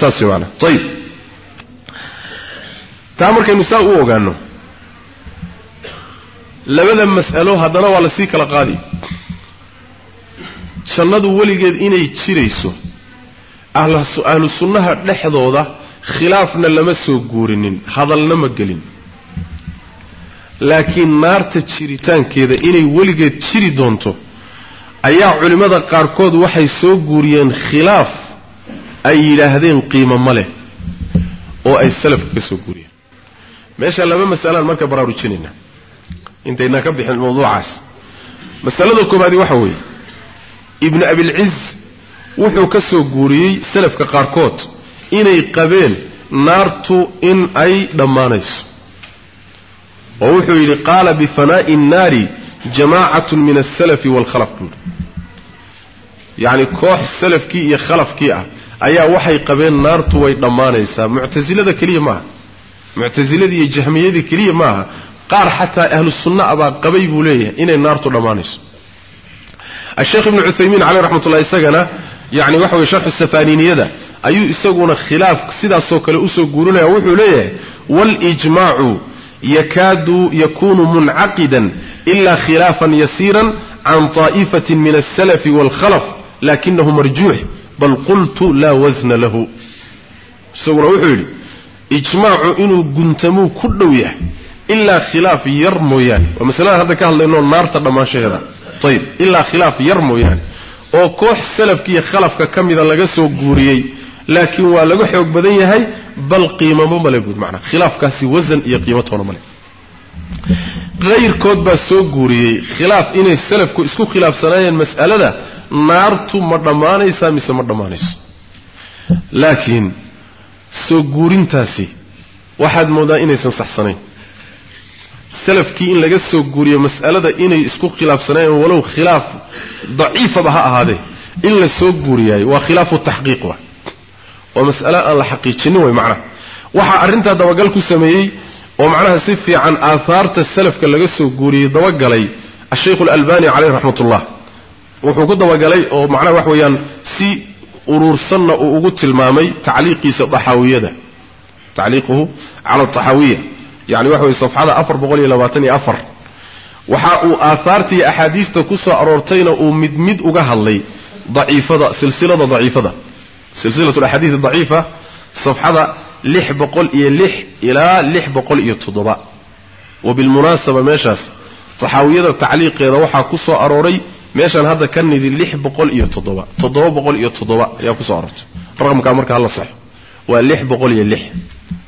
Saas wey ayib taa markaynu saa u ogaano labada mas'alo haddana waa la sii kala qaadi jannadu weligeed inay jirayso ahlu sunnaha dhexdooda khilaafna lama soo guurinin hadalna ma gelin. Laakiin naarta jiritaankeeda inay weligeed jiri doonto ayaa culimmada qaarkood waxay soo guuriyeen khilaaf ay yidhaahdeen qiimo ma leh oo ay salafka ka soo guuriyeen. Meesha laba masalaan marka baraarujinayna intaynaan ka bixin mawduucaas. Masalada koobaadi waxa weeye ibnu abilciz wuxuu ka soo guuriyey salafka qaarkood inay qabeen naartu in ay dhammaanayso. Oo wuxuu yidhi qaala bifanaa'i nnaari jamaacatun min alsalafi waalkhalaf buuri yacni koox salafkii iyo khalafkii ah ayaa waxay qabeen naartu way dhammaanaysaa. Muctasilada keliya maaha. Muctasiladii iyo jahmiyadii keliya maaha. Qaar xataa ahlu sunna abaa qabay buu leeyahay inay naartu dhammaanayso asheekh ibnu cuthaymiin caleyh raxmatullah isagana yani waxa weye sharxu safaaniiniyada ayuu isaguna khilaaf sidaasoo kale u soo guurinaya. Wuxuu leeyahay walijmaacu yakaadu yakunu muncaqidan ila khilaafan yasiiran can طaa'ifatin min alsalafi wاlkhalaf lakinahu marjuux bal qultu laa wasna lahu. Isaguna wuxuu yidhi ijmaacu inuu guntamuu ku dhow yahay ilaa khilaaf yar mooyaane. Waa masaladaan hadda ka hadlayno naarta dhammaanshaheeda ayib ilaa khilaaf yar mooyaane oo koox salafka iyo khalafka ka mida laga soo guuriyey laakiin waa laga xoog badan yahay bal qiimamo male buud macnaa khilaafkaasi wasan iyo qiimatoona male kayrkood baa soo guuriyey khilaaf inay salafku isku khilaafsanaayeen mas'alada naartu ma dhammaanaysaa mise ma dhammaanayso? Laakiin soo guurintaasi waxaad moodaa inaysan saxsanayn salafkii in laga soo guuriyo mas'alada inay isku khilaafsanaayeen walow khilaaf daciifaba ha ahaadee in la soo guuriyaayo waa khilaafu taxqiiq wa. Waa mas'ale aan la xaqiijinin way macnaha waxaa arrintaa dabagal ku sameeyey oo macnaha si fiican aahaarta salafka laga soo guuriyey dabagalay ashaykhu alalbani caleyh raxmatullah. Wuxuu ku dabagalay oo macnaha wax weeyaan si uruursanna uu ugu tilmaamay tacliiqiisa daxaawiyada tacliiquhu cala taxaawiya yani waxa weye safxada afar boqol iyo labaatan iyo afar. Waxa uu aahaartii axaadiista ku soo aroortayna uu mid mid uga hadlay daciifada silsilada daciifada. Silsilatu alaxaadiid daciifa safxada lix boqol iyo lix ilaa lix boqol iyo toddoba. Wa meeshaas taxaawiyada tacliiqeeda waxaa ku soo arooray meeshaan hadda ka nidi lix boqol iyo toddoba toddoba boqol iyo toddoba ayaa ku soo aroortay. Raqamkaa marka hala saxo waa lix boqol iyo lix.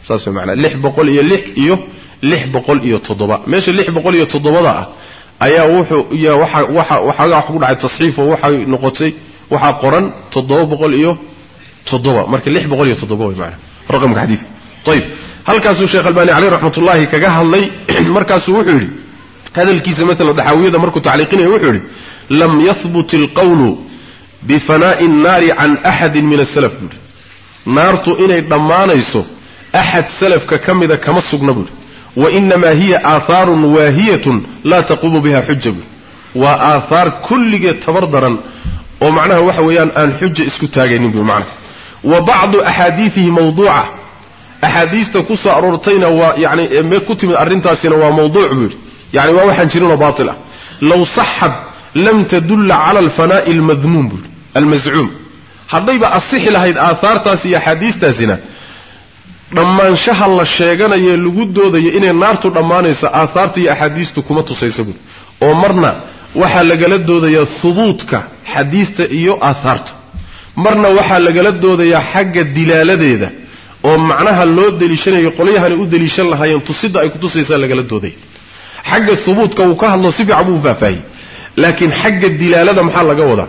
Saas way macnaa. Lix boqol iyo lix iyo lix boqol iyo toddoba. Meesha lix boqol iyo toddobada ah ayaa wuxuu ya waxa waxa waxaagaa wax ku dhacay tasxiifo waxay noqotay waxaa qoran toddoba boqol iyo toddoba. Marka lix boqol iyo toddoba way macnaa. Raqamka xadiidka. Ayib halkaasuu sheekh albani caleyh raxmatullaahi kaga hadlay. Markaasuu wuxuu yidhi hadalkiisa maala daxaawiyada markuu tacliiqinaya wuxuu yidhi lam yahbut alqawlu bifanaa'i annaari can axadin min asalaf buuhi naartu inay dhammaanayso axad salafka ka mida kama sugna buuhi wa inamaa hiya aahaarun waahiyatun laa taquumu biha xuja buuhi waa aahaar kulligeed tabar daran oo macnaha waxa weeyaan aan xuja isku taagaynin bui macnaha. Wa bacdu axaadiidihi mawduuca. Axaadiista ku soo aroortayna waa yani mee ku timid arrintaasina waa mawduuc buu yidhi yani waa waxaan jirinoo baatil ah. Low saxad lam tadulla cala alfanaa'i almadmuum buu yidhi almascuum haddayba asixi lahayd aahaartaasi iyo axaadiistaasina dhammaanshaha la sheeganayo lagu doodayo inay naartu dhammaanayso aahaarta iyo axaadiistu kuma tusaysa buuri oo marna waxaa lagala doodayaa hubuudka xadiista iyo aahaarta. Marna waxaa lagala doodayaa xagga dilaaladeeda oo macnaha loo deliishanayo qolyahani u deliishan lahaayeen tusidda ay kutusaysaa lagala doodaya xagga hubuudka uu ka hadlo si fiican buu faahfaahiyey laakiin xagga dilaalada maxaa laga wadaa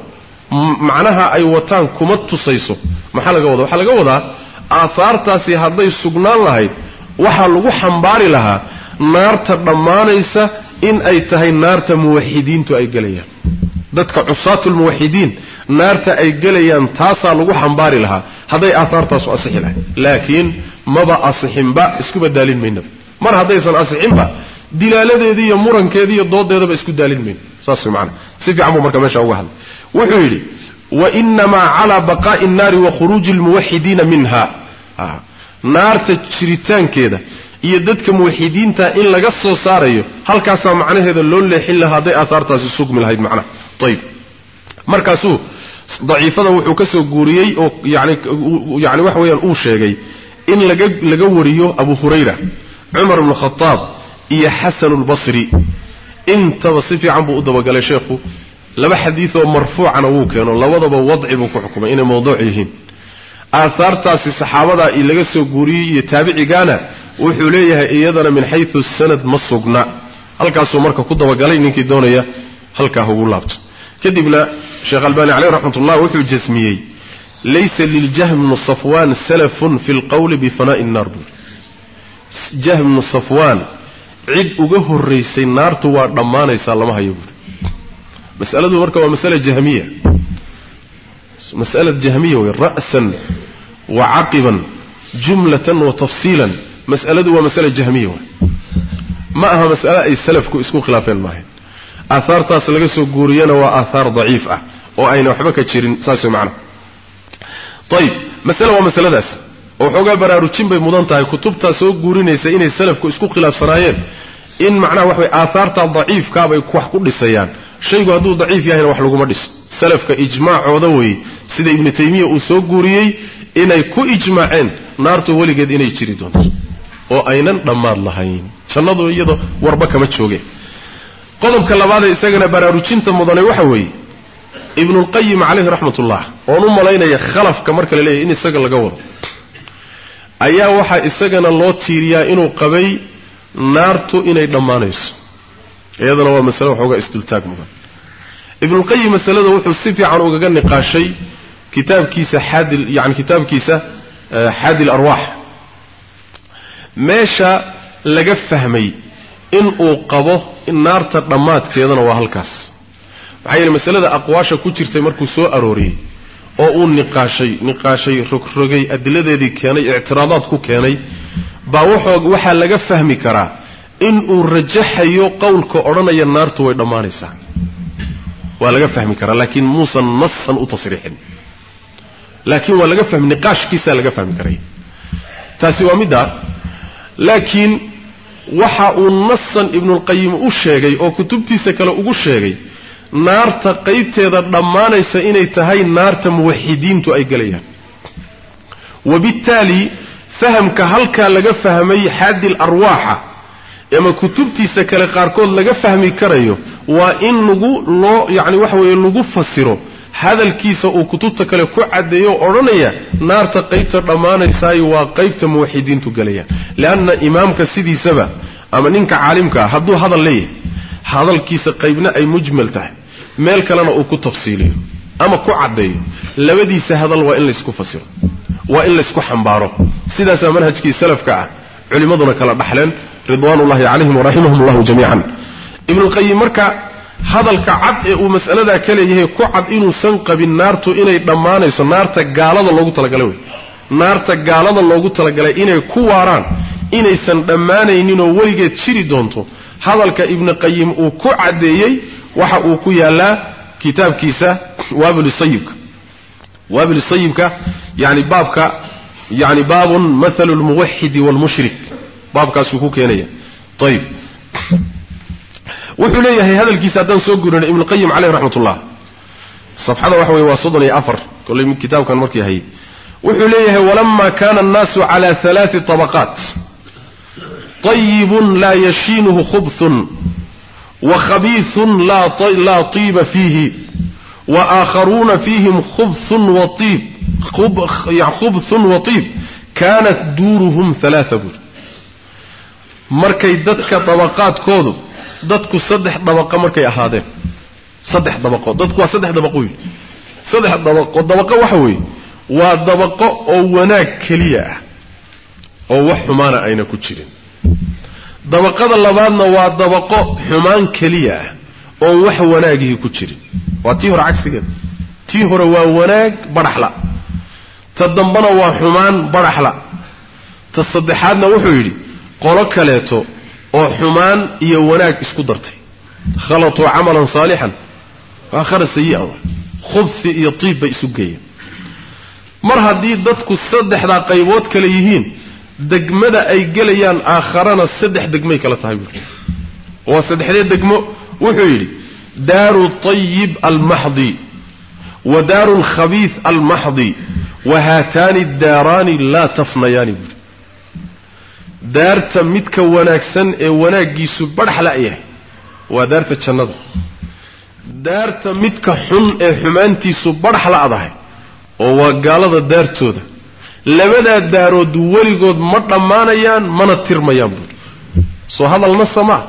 macnaha ay wataan kuma tusayso. Maxaa laga wadaa? Waxaa laga wadaa aahaartaasi hadday sugnaan lahayd waxaa lagu xambaari lahaa naarta dhammaanaysa in ay tahay naarta muwaxidiintu ay gelayaan. Dadka cusaatulmuwaxidiin naarta ay gelayaan taasaa lagu xambaari lahaa. Hadday aahaartaasu asixi lahayd. Laakiin maba asixinba iskuba daalin maynaba mar haddaysan asixinba dilaaladeedii iyo murankeedii iyo doodeedaba isku daalin mayno saas way macana si fiican buu marka meesha uga hadlay wuxuu yidhi wainamaa calaa baqaa'i annaari wa khuruuji almuwaxidiina minha. Naarta jiritaankeeda iyo dadka muwaxidiinta in laga soo saarayo halkaasaa macnaheeda loo leexin lahaa hadday aahaartaasi sugmi lahayd macnaha ayib markaasuu daciifada wuxuu ka soo guuriyey oo yani yani waxa weeyaan uu sheegay in laga laga wariyo abu hurayra cumar ibnu khataab iyo xasanu lbasri intaba si fiican buu u dabagalay sheekhu laba xadiidoo marfuucana wuu keeno labadaba wadci buu ku xukumay inay mawduuc yihiin. Aahaartaasi saxaabadaa i laga soo guuriyey iyo taabicigaana wuxuu leeyahay iyadana min xayu sanad ma sugna. Halkaasuu marka ku dabagalay ninkii doonaya halkaa ugu laabto. Kadibna sheekh albani caleyh raxmat ullah wuxuu jasmiyey laysa liljahm bnu safwan salafun fi lqowli bifanaai nnaar buuri jahm bnu safwaan cid uga horaysay naartu waa dhammaanaysaa lama hayo buuri masaladu marka waa masala jahmiya. Mas'ala jahmiya wey ra'san wa caqiban jumlatan wa tafsiilan. Mas'aladu waa masala jahmiya wey ma aha mas'ale ay salafku isku khilaafeen maahayn aahaartaas laga soo guuriyana waa aahaar daciif ah oo ayna waxba ka jirin saas way macnaha ayib masale waa masaladaas. Oo xoogaa baraarujin bay mudan tahay kutubtaa soo guurinaysa inay salafku isku khilaafsanaayeen. In macnaha wax way daciifkaabay wax ku dhisayaan shaygu hadduu daciif yahayna wax laguma dhiso. Salafka ijmaacooda weeye sida ibnu taymiya uu soo guuriyey inay ku ijmaaceen naartu weligeed inay jiri doonto oo aynan dhammaad lahayn. Jannadu iyadoo warba kama jooge. Qodobka labaadee isagana baraarujinta mudane waxa weeye ibnulqayim calayhi raxmatullah oon u malaynaya khalafka marka la leeyahy in isaga laga wado. Ayaa waxaa isagana loo tiiriyaa inuu qabay naartu inay dhammaanayso iyadana waa masale waxoogaa istultaag mudan. Ibnulqayim masalada wuxuu si fiican ugaga niqaashay kitaabkiisa xaadil yani kitaabkiisa xaadi larwaax meesha laga fahmay in uu qabo naarta dhammaadkeedana waa halkaas. Maxaa yeele masalada aqwaasha ku jirtay markuu soo arooriyey oo uu niqaashay niqaashay rogrogay adiladeedii keenay ictiraadaad ku keenay baa waxaa laga fahmi karaa in uu rajaxayo qowlka odhanaya naartu way dhammaanaysaa. Waa laga fahmi karaa laakiin muusan nasan u tasriixin. Laakiin waa laga fahmi niqaashkiisaa laga fahmi karay. Taasi waa midda. Laakiin waxa uu nasan ibnulqayim u sheegay oo kutubtiisa kale ugu sheegay naarta qaybteeda dhammaanaysa inay tahay naarta muwaxidiintu ay gelayaan. Wabittaali fahamka halkaa laga fahmay xaadil arwaaxa ama kutubtiisa kale qaarkood laga fahmi karayo waa in lagu loo yacni waxa weeye lagu fasiro. Hadalkiisa uu kutubta kale ku caddeeyo o odhanaya naarta qaybta dhammaanaysaay waa qaybta muwaxidiintu gelayaan leanna imaamka sidiisaba ama ninka caalimkaa hadduu hadal leeyahay hadalkiisa qaybna ay mujmal tahay. Meel kalena uu ku tafsiiliyo ama ku caddeeyo. Labadiisa hadal waa in laysku fasiro waa in laysku xambaaro. Sidaasaa manhajkii salafka ah culimmaduna kala dhaxleen ridwaanullahi calayhim waraximahum allahu jamiican. Ibnulqayim marka hadalka cad ee uu mas'aladaa ka leeyahay ku cad inuusan qabin naartu inay dhammaanayso naarta gaalada loogu talagalay wey. Naarta gaalada loogu talagalay inay ku waaraan inaysan dhammaanayninoo weligeed jiri doonto. Hadalka ibnu qayim uu ku caddeeyey waxa uu ku yaallaa kitaabkiisa waabilusayibka waabilusayibka yani baabka yani baabun mathalu lmuwaxidi waalmushrik baabkaasuu ku keenaya ayib wuxuu leeyahay hadalkiisa haddaan soo gurinay ibnuqayim caleyh raxmat ullah safxada waxa weye waa soddon iyo afar kollay kitaabkan markii hayay wuxuu leeyahay walama kana annaasu cala halaati طabaqaat طayibun laa yashiinuhu khubثun wakhabiiثun laa طiiba fiihi waآakharuuna fiihim khubثun waiib khubثun waطiib kanat duuruhum ثalaaثa buur markay dadka dabaqaadkoodu dadku saddex dabaqo markay ahaadeen. Saddex dabaqo dadku waa saddex dabaqo yidhi saddex dabaqo dabaqo waxa weeye waa dabaqo oo wanaag keliya ah oo wax xumaana ayna ku jirin. Dabaqada labaadna waa dabaqo xumaan keliya ah oon wax wanaagihii ku jirin. Waa tii hore cagsigeeda tii hore waa wanaag badhaxla ta dambana waa xumaan badhaxla ta saddexaadna wuxuu yidhi qolo kaleeto oo xumaan iyo wanaag isku dartay. Khalatuu camalan saalixan aakhara sayi'an khubsi iyo tiib bay isu geeyeen. Mar haddii dadku saddexdaa qaybood kale yihiin degmada ay gelayaan aakharana saddex degmay kala tahay buuri waa saddexdee degmo wuxuu yidhi daaru طayib almaxdi wa daaru lkhabiid almaxdi wa haataani daaraani laa tafnayaani. buuri daarta midka wanaagsan ee wanaaggiisu badhaxla yahay waa daarta jannada daarta midka xun ee xumaantiisu badhaxla adahay oo waa gaalada daartooda. Labadaa daarood weligood ma dhammaanayaan mana tirmayaan buuri soo hadal nasa maa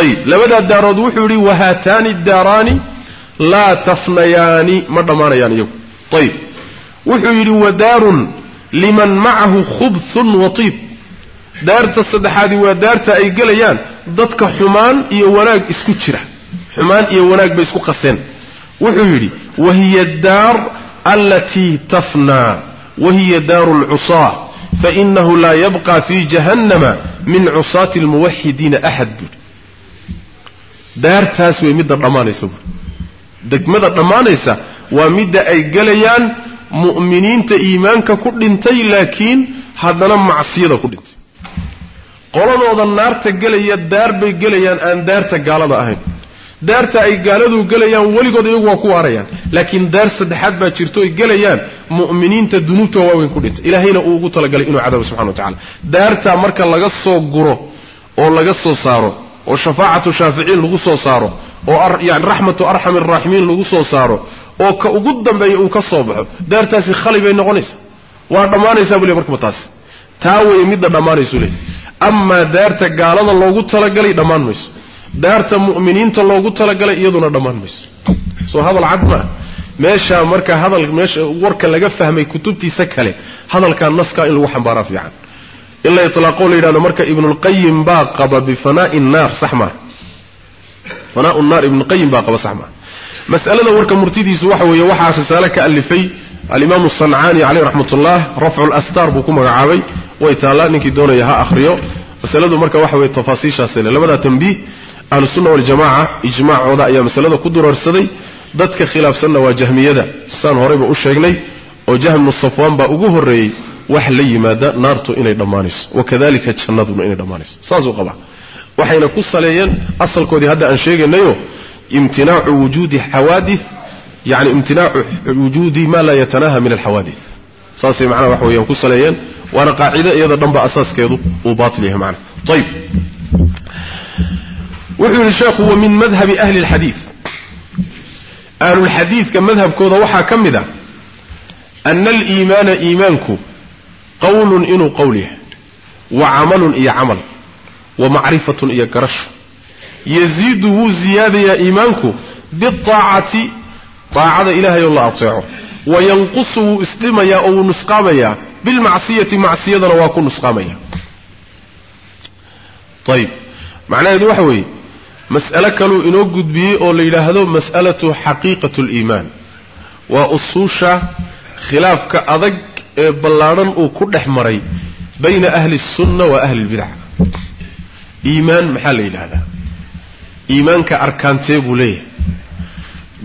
ayib labadaa daarood wuxuu yidhi wahaataani daaraani laa tafnayaani ma dhammaanayaan iyagu. Ayib wuxuu yidhi wadaarun liman macahu khubthun watiib daarta saddexaadi waa daarta ay gelayaan dadka xumaan iyo wanaag isku jira. Xumaan iyo wanaag bay isku qaseen. Wuxuu yidhi wahiya daar alatii tafnaa wahiya daaru lcusaa fainahu laa yabqa fii jahannama min cusaati almuwaxidiina axad buuri daartaas wey midda dhammaanaysa buuri degmada dhammaanaysa waa midda ay gelayaan mu'miniinta iimaanka ku dhintay laakiin haddana macsiyada ku dhintay qoladooda naarta gelaya daar bay gelayaan aan daarta gaalada ahayn. Daarta ay gaaladu gelayaan weligood iyagu waa ku waarayaan. Laakiin daar saddexaad baa jirto ay gelayaan mu'miniinta dunuubta waaweyn ku dhintay ilaahayna uu ugu talagalay inuu cadaabo subxana wa tacala daartaa marka laga soo guro oo laga soo saaro oo shafaacatu shaaficiin lagu soo saaro oo yani raxmatu arxami araaximiin lagu soo saaro oo ka ugu dambeeya uu ka soo baxo daartaasi khali bay noqonaysaa. Waa dhammaanaysaa bule markaba taas taa weeye midda dhammaanaysu leh amaa daarta gaalada loogu talagalay dhammaan mayso. Daarta mu'miniinta loogu talagalay iyaduna dhammaan mayso. Soo hadal cad maa meeshaa marka hadal meesha warka laga fahmay kutubtiisa kale hadalkaa naskaa in lagu xambaaraa fiican. In la itlaaqo la yidhahdo marka ibnulqayim baa qaba bifanaa'i nnaar sax maa fanaau nnaar ibnulqayim baa qaba sax maa mas'alada warka murtidiisu waxa weeye waxaa risaale ka alifay alimaamu sancaani caleyh raxmat ullah rafcu lastaar buu ku magacaabay. Way taallaa ninkii doonaya ha akhriyo. Masaladu marka waxa weye tafaasiishaasle labadaa tambiih ahlusunna waljamaca ijmaacooda ayaa masalada ku durarsaday dadka khilaafsanna waa jahmiyada. Saan horeyba u sheegnay oo jahmnu safwaan baa ugu horreeyey wax la yimaada naartu inay dhammaanayso. Wakadalika jannaduna inay dhammaanayso. Saasuu qabaa. Waxayna ku saleeyeen asalkoodii hadda aan sheegaynayo imtinaacu wujuudi xawaadi yani imtinaacu wujuudi ma laa yatanaha min alxawaadi saasay macnaha wax weeyaan ku saleeyeen. Waana qaacide iyada dhanba asaaskeedu uu baatil yahay macna ayib wuxuu yidhi sheekhu wa min madhabi ahli اlxadiid ahlulxadiidka madhabkooda waxaa ka mid a ana aliimaana iimaanku qowlun inuu qowl yahay wa camalun iyo camal wa aacada ilaahay oo la ateeco wa yanqusu wuu isdhimayaa oo wuu nusqaamayaa bilmacsiyati macsiyadana waa ku nusqaamaya ayib macnaheedu waxa weeye mas'alo kaluu inoo gudbiyey oo la yidhaahdo mas'alatu xaqiiqat liimaan waa usuusha khilaafka adag ee ballaadhan uu ku dhex maray bayna ahli اsunna wa ahli اlbidac iimaan maxaa la yidhaahdaa? Iimaanka arkaantee buu leeyahay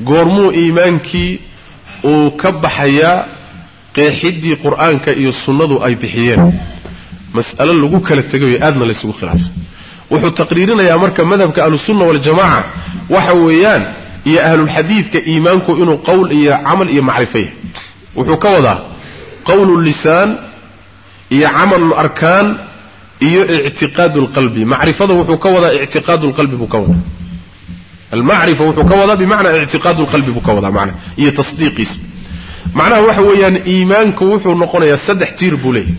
goormuu iimaankii uu ka baxayaa qeexiddii qur'aanka iyo sunnadu ay bixiyeen. Mas'alo lagu kala tegayo aadna laysugu khilaafay wuxuu taqriirinayaa marka madhabka ahlusunna waljamaca waxa weeyaan iyo ahlulxadiidka iimaanku inuu qowl iyo camal iyo macrifo yahay. Wuxuu ka wadaa qowlu lisaan iyo camalu larkaan iyo ictiqaadu lqalbi macrifada wuxuu ka wadaa ictiqaadu lqalbi buu ka wadaa almacrifa wuxuu ka wadaa bimacnaa ictiqaadu lqalbi buu ka wadaa macna iyo tasdiiqiisa macnaha waxa weeyaan iimaanku wuxuu noqonayaa saddex tiir buu leeyahy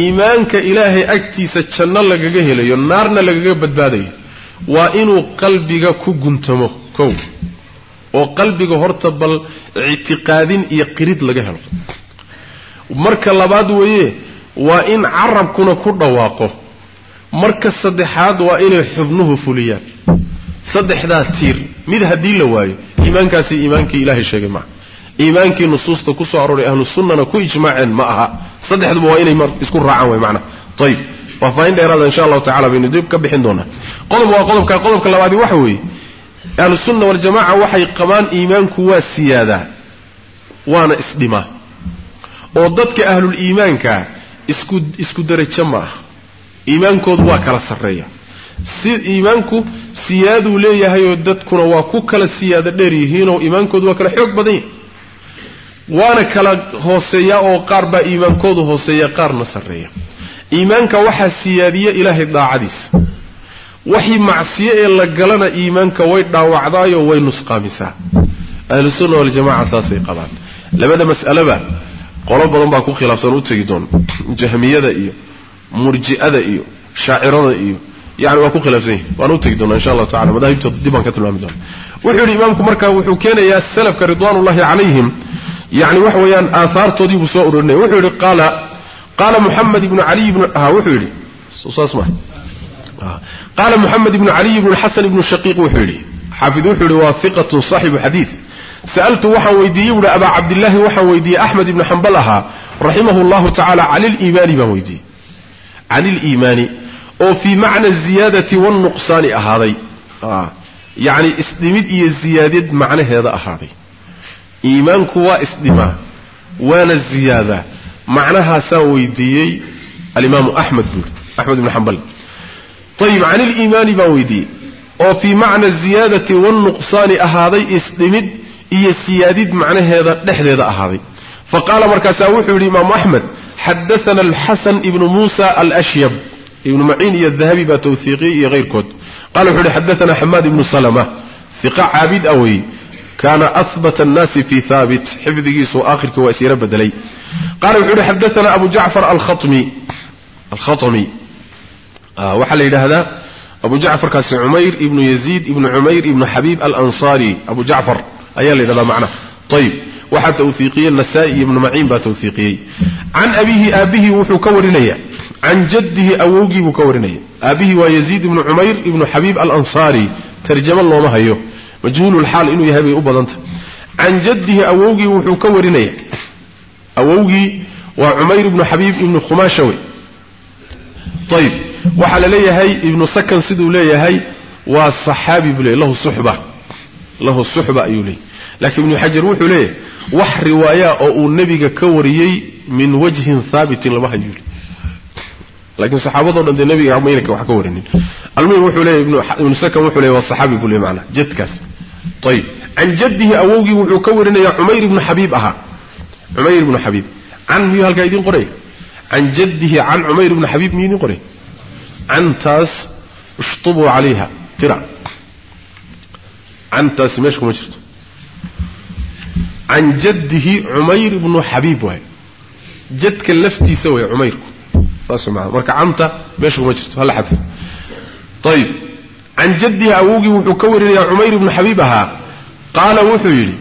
iimaanka ilaahay agtiisa janno lagaga helayo naarna lagaga badbaadayo waa inuu qalbiga ku guntamo kow. Oo qalbiga horta bal ictiqaadin iyo qirid laga helo. Marka labaad weeye waa in carabkuna ku dhawaaqo. Marka saddexaad waa inay xubnuhu fuliyaan saddexdaa tiir mid haddii la waayo iimaankaasi iimaankii ilaahay sheegay maaha iimaankii nusuusta ku arooray ahlu sunnana ku ijmaaceen ma aha. Saddexduba waa inay isku raacaan way macnaha ayib faahfaahin dheeraada insha allahu tacala baynu dib ka bixin doonaa. Qodob waa qodobka qodobka labaadi waxa weeye ahlusunna waljamaca waxay qabaan iimaanku waa siyaadaa waana isdhimaa oo dadka ahlul iimaankaa isku isku derajo ma ah iimaankoodu waa kala sarreeya si iimaanku siyaaduu leeyahayoo dadkuna waa ku kala siyaado dheer yihiinoo iimaankoodu waa kala xoog badan yahi waana kala hooseeyaa oo qaar baa iimaankoodu hooseeya qaarna sarreeya. Iimaanka waxaa siyaadiya ilaahay daacadiisa waxii macsiyo ee la galana iimaanka way dhaawacdaayoo way nusqaamisaa. Ahlusunna waljamaca saasay qabaan. Labada mas'aleba qolo badan baa ku khilaafsan u tegi doona jahmiyada iyo murji'ada iyo shaacirada iyo yani waa ku khilaafsan yihiin waan u tegi doonaa insha allahu tacala madaahibtooda dib baan ka tilmaami doona wuxuu yidhi imaamku marka wuxuu keenayaa salafka ridwaanullahi calayhim yani waxa weeyaan aahaartoodii buu soo ururinaya wuxuu yidhi qaala qaala muxamed ibnu caliy ibnu ha wuxuu yidhi saas ma qaala muxamed ibnu caliy ibnu xasan ibnu shaqiiq wuxuu yidhi xaafid wuxuu yidhi waa hiqatun saaxibu xadiid sa'altu waxaan weydiiyey buuhi abaa cabdillaahi waxaan weydiiyey axmed ibnu xambal ahaa raximahu llahu tacaala cani liimaani baan weydiiyey. Can iliimaani oo fii macna aziyaadati waalnuqsaani ahaaday. Yacni isdhimid iyo ziyaadid macnaheeda ahaaday. Iimaanku waa isdhimaa waana ziyaadaa macnahaasaan weydiiyey alimaamu axmed buuri axmed ibnu xambal. Ayib can iliimaani baan weydiiyey. Oo fii macna aziyaadati waalnuqsaani ahaaday isdhimid iyo siyaadid macnaheeda dhexdeeda ahaaday. Fa qaala markaasaa wuxuu yidhi imaamu axmed xadaana alxasan ibnu muusa alashyab ibnu maciin iyo dahabi baa tawhiiqiyey iyo hayrkood qala wuxuu yihi xadaana xamaad ibnu salama. Iqa caabid a wey kaana ahbata annaasi fi haabit xifdigiisu aakhirka waa isyaro bedelay. Qala wuxuu yihi xadaana abu jacfar alkhatmi. Alkhatmi. Waxaa la yidhaahdaa abu jacfarkaasi cumayr ibnu yaziid ibnu cumayr ibnu xabiib alansaari. Abu jacfar ayaa la yidhahdaa macnaha ayib waxaa tawhiiqiyey nasaa-i ibnu maciin baa tawhiiqiyey can abihi aabihii wuxuu ka warinaya can jaddihi awowgii buu ka warinaya aabihii waa yaziid ibnu cumayr ibnu xabiib alansaari tarjamo looma hayo majhuululxaal inuu yahay bay u badanta can jaddihi awowgii wuxuu ka warinaya awowgii waa cumayr ibnu xabiib ibnu khumaasha wey ayib waxaa la leeyahay ibnu sakan siduu leeyahay waa saxaabi buu leeyahy lahu suxba lahu suxba ayuu leeyahy laakiin ibnu xajar wuxuu leeyahay wax riwaayaa oo uu nebiga ka wariyey min wajhin haabitin lama hayuu laakiin saxaabadoo dhan dee nebiga maynaka wax ka warinin. Almuhim wuxuu leeyahy ibnu sakan wuxuu leeyahy waa saxaabi buu leeyahy macnaa jadkaas. Ayib can jaddihi awowgii wuxuu ka warinayaa cumayr ibnu xabiib ahaa. Cumayr ibnu xabiib. Can miyuu halkaa idiin qoraya can jaddihi can cumayr ibnu xabiib miyuu idiin qoraya cantaas ishtubuu calayha. Tira. Cantaasi meesha kuma jirto. Can jaddihi cumayr ibnu xabiib waay. Jadka laftiisa way cumayrku marka canta meesha kuma jirto. Hala xadfo. Ayib can jaddihi awowgii wuxuu ka warinayaa cumayr ibnu xabiib ahaa. Qaala wuxuu yidhi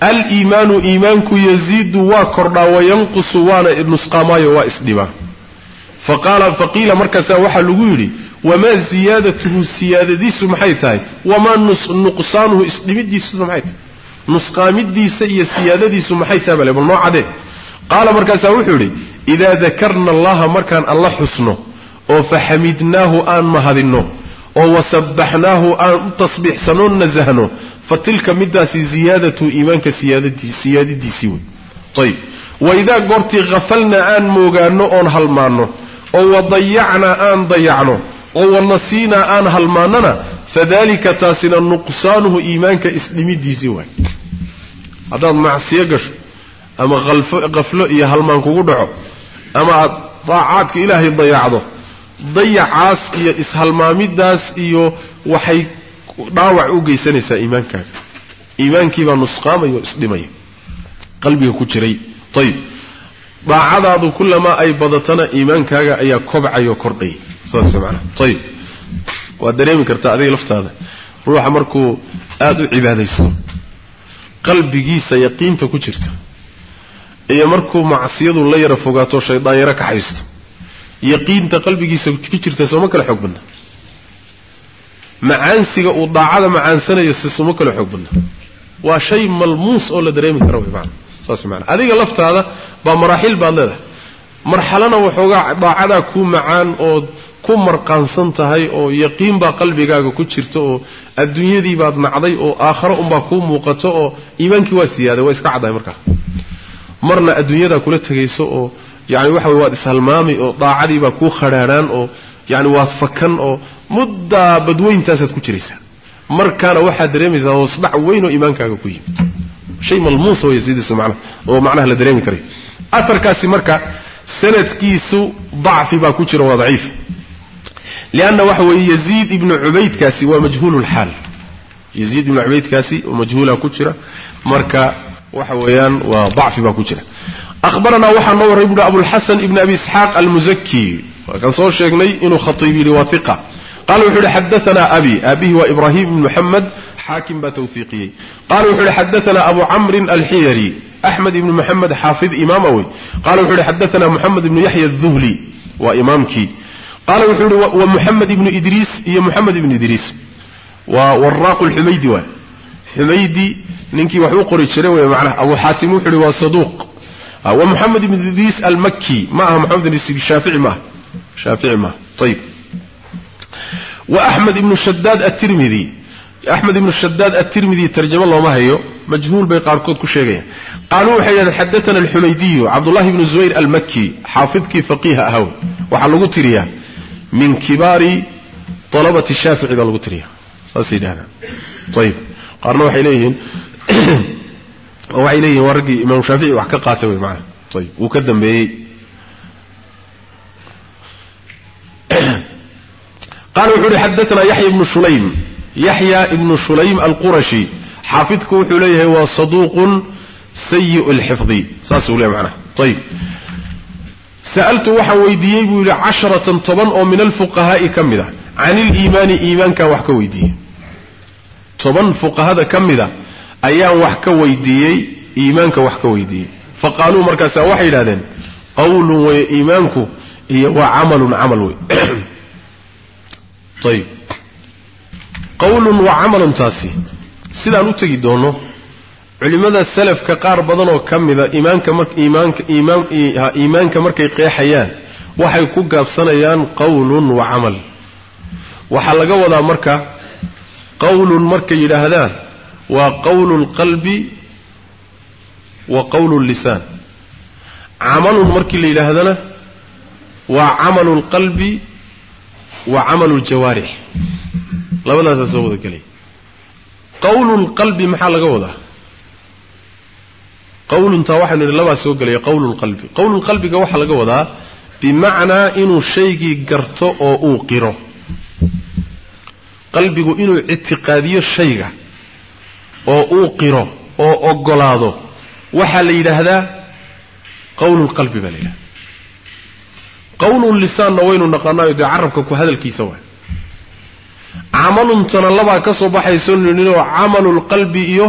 aliimaanu iimaanku yaziidu waa kordhaa wayanqusu waana nusqaamaayo waa isdhibaa faqiila markaasaa waxaa lagu yidhi wamaa ziyaadatuhu siyaadadiisu maxay tahay? Wamaa nuqsaanuhu isdhimidiisu maxay tahay? Nusqaamidiisa iyo siyaadadiisu maxay tahay? Bal noo cadee qaala markaasaa wuxuu yidhi idaa dakarna allaha markaan alla xusno oo faxamidnaahu aan mahadinno oo wasabbaxnaahu aan u tasbiixsanoo nasahno fa tilka midaasi ziyaadatu iimaanka siyaadadiisii wey ayib waidaa goortii hafalna aan moogaanno oon halmaanno oo wadayacnaa aan dayacno oo wanasiinaa aan halmaannana fadalika taasina nuqsaanuhu iimaanka isdhimidiisii waay haddaad macsiyo gasho ama qaflo iyo halmaan kugu dhaco ama aad daacaadka ilaahay dayacdo. Dayacaas iyo ishalmaamidaas iyo waxay dhaawac u geysanaysaa iimaankaaga iimaankiibaa nusqaamaya oo isdhimaya qalbiga ku jiray. Ayib daacadaadu kulamaa ay badatana iimaankaaga ayaa kobcaya oo kordhaya saas manaa ayib waad dareemi kartaa adiga laftaada. Ruuxa markuu aada u cibaadaysto qalbigiisa yaqiinta ku jirta iyo markuu macsiyadu la yara fogaato shaydaan yaro kaxaysto yaqiinta qalbigiisa ku jirta sooma kale xoog badna. Macaansiga uu daacada macaansanayo si suma kale xoog badna. Waa shay malmuus oo la dareemi karo wy maana saas maana adiga laftaada baa maraaxil baad leedahay. Marxalana waxoogaa daacadaa ku macaan ood ku marqaansan tahay oo yaqiin baa qalbigaaga ku jirta oo adduunyadii baad nacday oo aakharo unbaa kuu muuqato oo iimaankii waa siyaaday waa iska caddahay markaa marna adduunyadaa kula tegayso oo yani waxa wey waad ishalmaami oo daacadii baa kuu khadhaadhaan oo yani waad fakan oo muddaa badweyntaasaad ku jiraysaa. Markaana waxaad dareemaysaa hoosdhac weyn oo iimaankaaga ku yimid. Shay malmuusa way sidiisa macnaha oo macnaha la dareemi karayo aharkaasi marka sanadkiisu dacfi baa ku jira waa daciif. Lianna waxa weeye yaziid ibnu cubaydkaasi waa majhuulu lxaal yaziid ibnu cubaydkaasi oo majhuula ku jira. Marka waxa weeyaan waa dacfi baa ku jira. Ahbaranaa waxaa noo warray buuhi abulxasan ibn abi isxaaq almuzaki waa kan soo sheegnay inuu khatiib yidhi waa iqa qala wuxuu yihi xadaanaa abi aabihi waa ibrahim ibn muxamed xaakim baa tawhiiqiyey qala wuxuu yihi xadaanaa abu camrin alxiyari axmed ibn muxamed xaafid imaam awey qala wuxuu yihi xadaanaa muxamed ibnu yaxya aduhli waa imaamkii. Qaala wuxuu yihi wa muxamed ibnu idriis iyo muxamed ibnu idriis waa waraaqu lxumaydi waay xumaydi ننكي وحو قري جيره وي معناه أبو حاتم وحري وصدوق هو آه، محمد بن زيد المكي ما هو محمد بن الشافعي ما شافعي ما. طيب. وأحمد بن الشداد الترمذي. أحمد بن الشداد الترمذي ترجم الله ما هيو؟ مجهول بيقاركود كشيغين. قالوا حين حدثنا الحميدي عبد الله بن الزبير المكي حافظك فقيه أهو. وحلقوا تريا. من كبار طلبة الشافعي قالوا تريا. صلى الله عليه طيب. قالوا حين waxay leeyihiin waa raggii imaamu shaafici wax ka qaatay wey maana ayib wuu ka dambeeyey. Qaala wuxuu uhi xadaana yaxya ibnu shulaym. Yaxya ibnu shulaym alqurashi. Xaafidku wuxuu leeyahay waa saduuqun sayi lxifdi saasuu leeyahy macnaha. Ayib sa'altu waxaan weydiiyey buu yidhi casharatan toban oo min alfuqahaa'i ka mid a can iliimaani iimaankaan wax ka weydiiyey. Toban fuqahada ka mida ayaan wax ka weydiiyey iimaanka wax ka weydiiyey. Fa qaaluu markaasaa waxay yidhahdeen qawlun wey iimaanku iyo waa camalun camal wey ayib. Qawlun waa camalun taasi. Sidaan u tegi doono culimmada salafka qaar badan oo ka mida iimaanka mar iimaanka iimaan iimaanka markay qeexayaan waxay ku gaabsanayaan qawlun wa camal. Waxaa laga wadaa marka qawlun markay yidhaahdaan waa qawlu lqalbi wa qawlu llisaan camalun markii la yidhaahdana waa camalu lqalbi wa camalu ljawaarix labadaasaa soo wada gelaya qawlu lqalbi maxaa laga wadaa? Qawluntaa waxaynu idhi labaa soo gelaya qawlu lqalbi qawlu lqalbiga waxaa laga wadaa bimacnaa inuu shaygii garto oo uu qiro. Qalbigu inuu ictiqaadiyo shayga oo uu qiro oo ogolaado waxaa la yidhaahdaa qawlulqalbi baa la yidhahda qawlulisaanna waynu naqaanaayo dee carabka ku hadalkiisa waay camaluntana labaa ka soo baxayso ninoo camalulqalbi iyo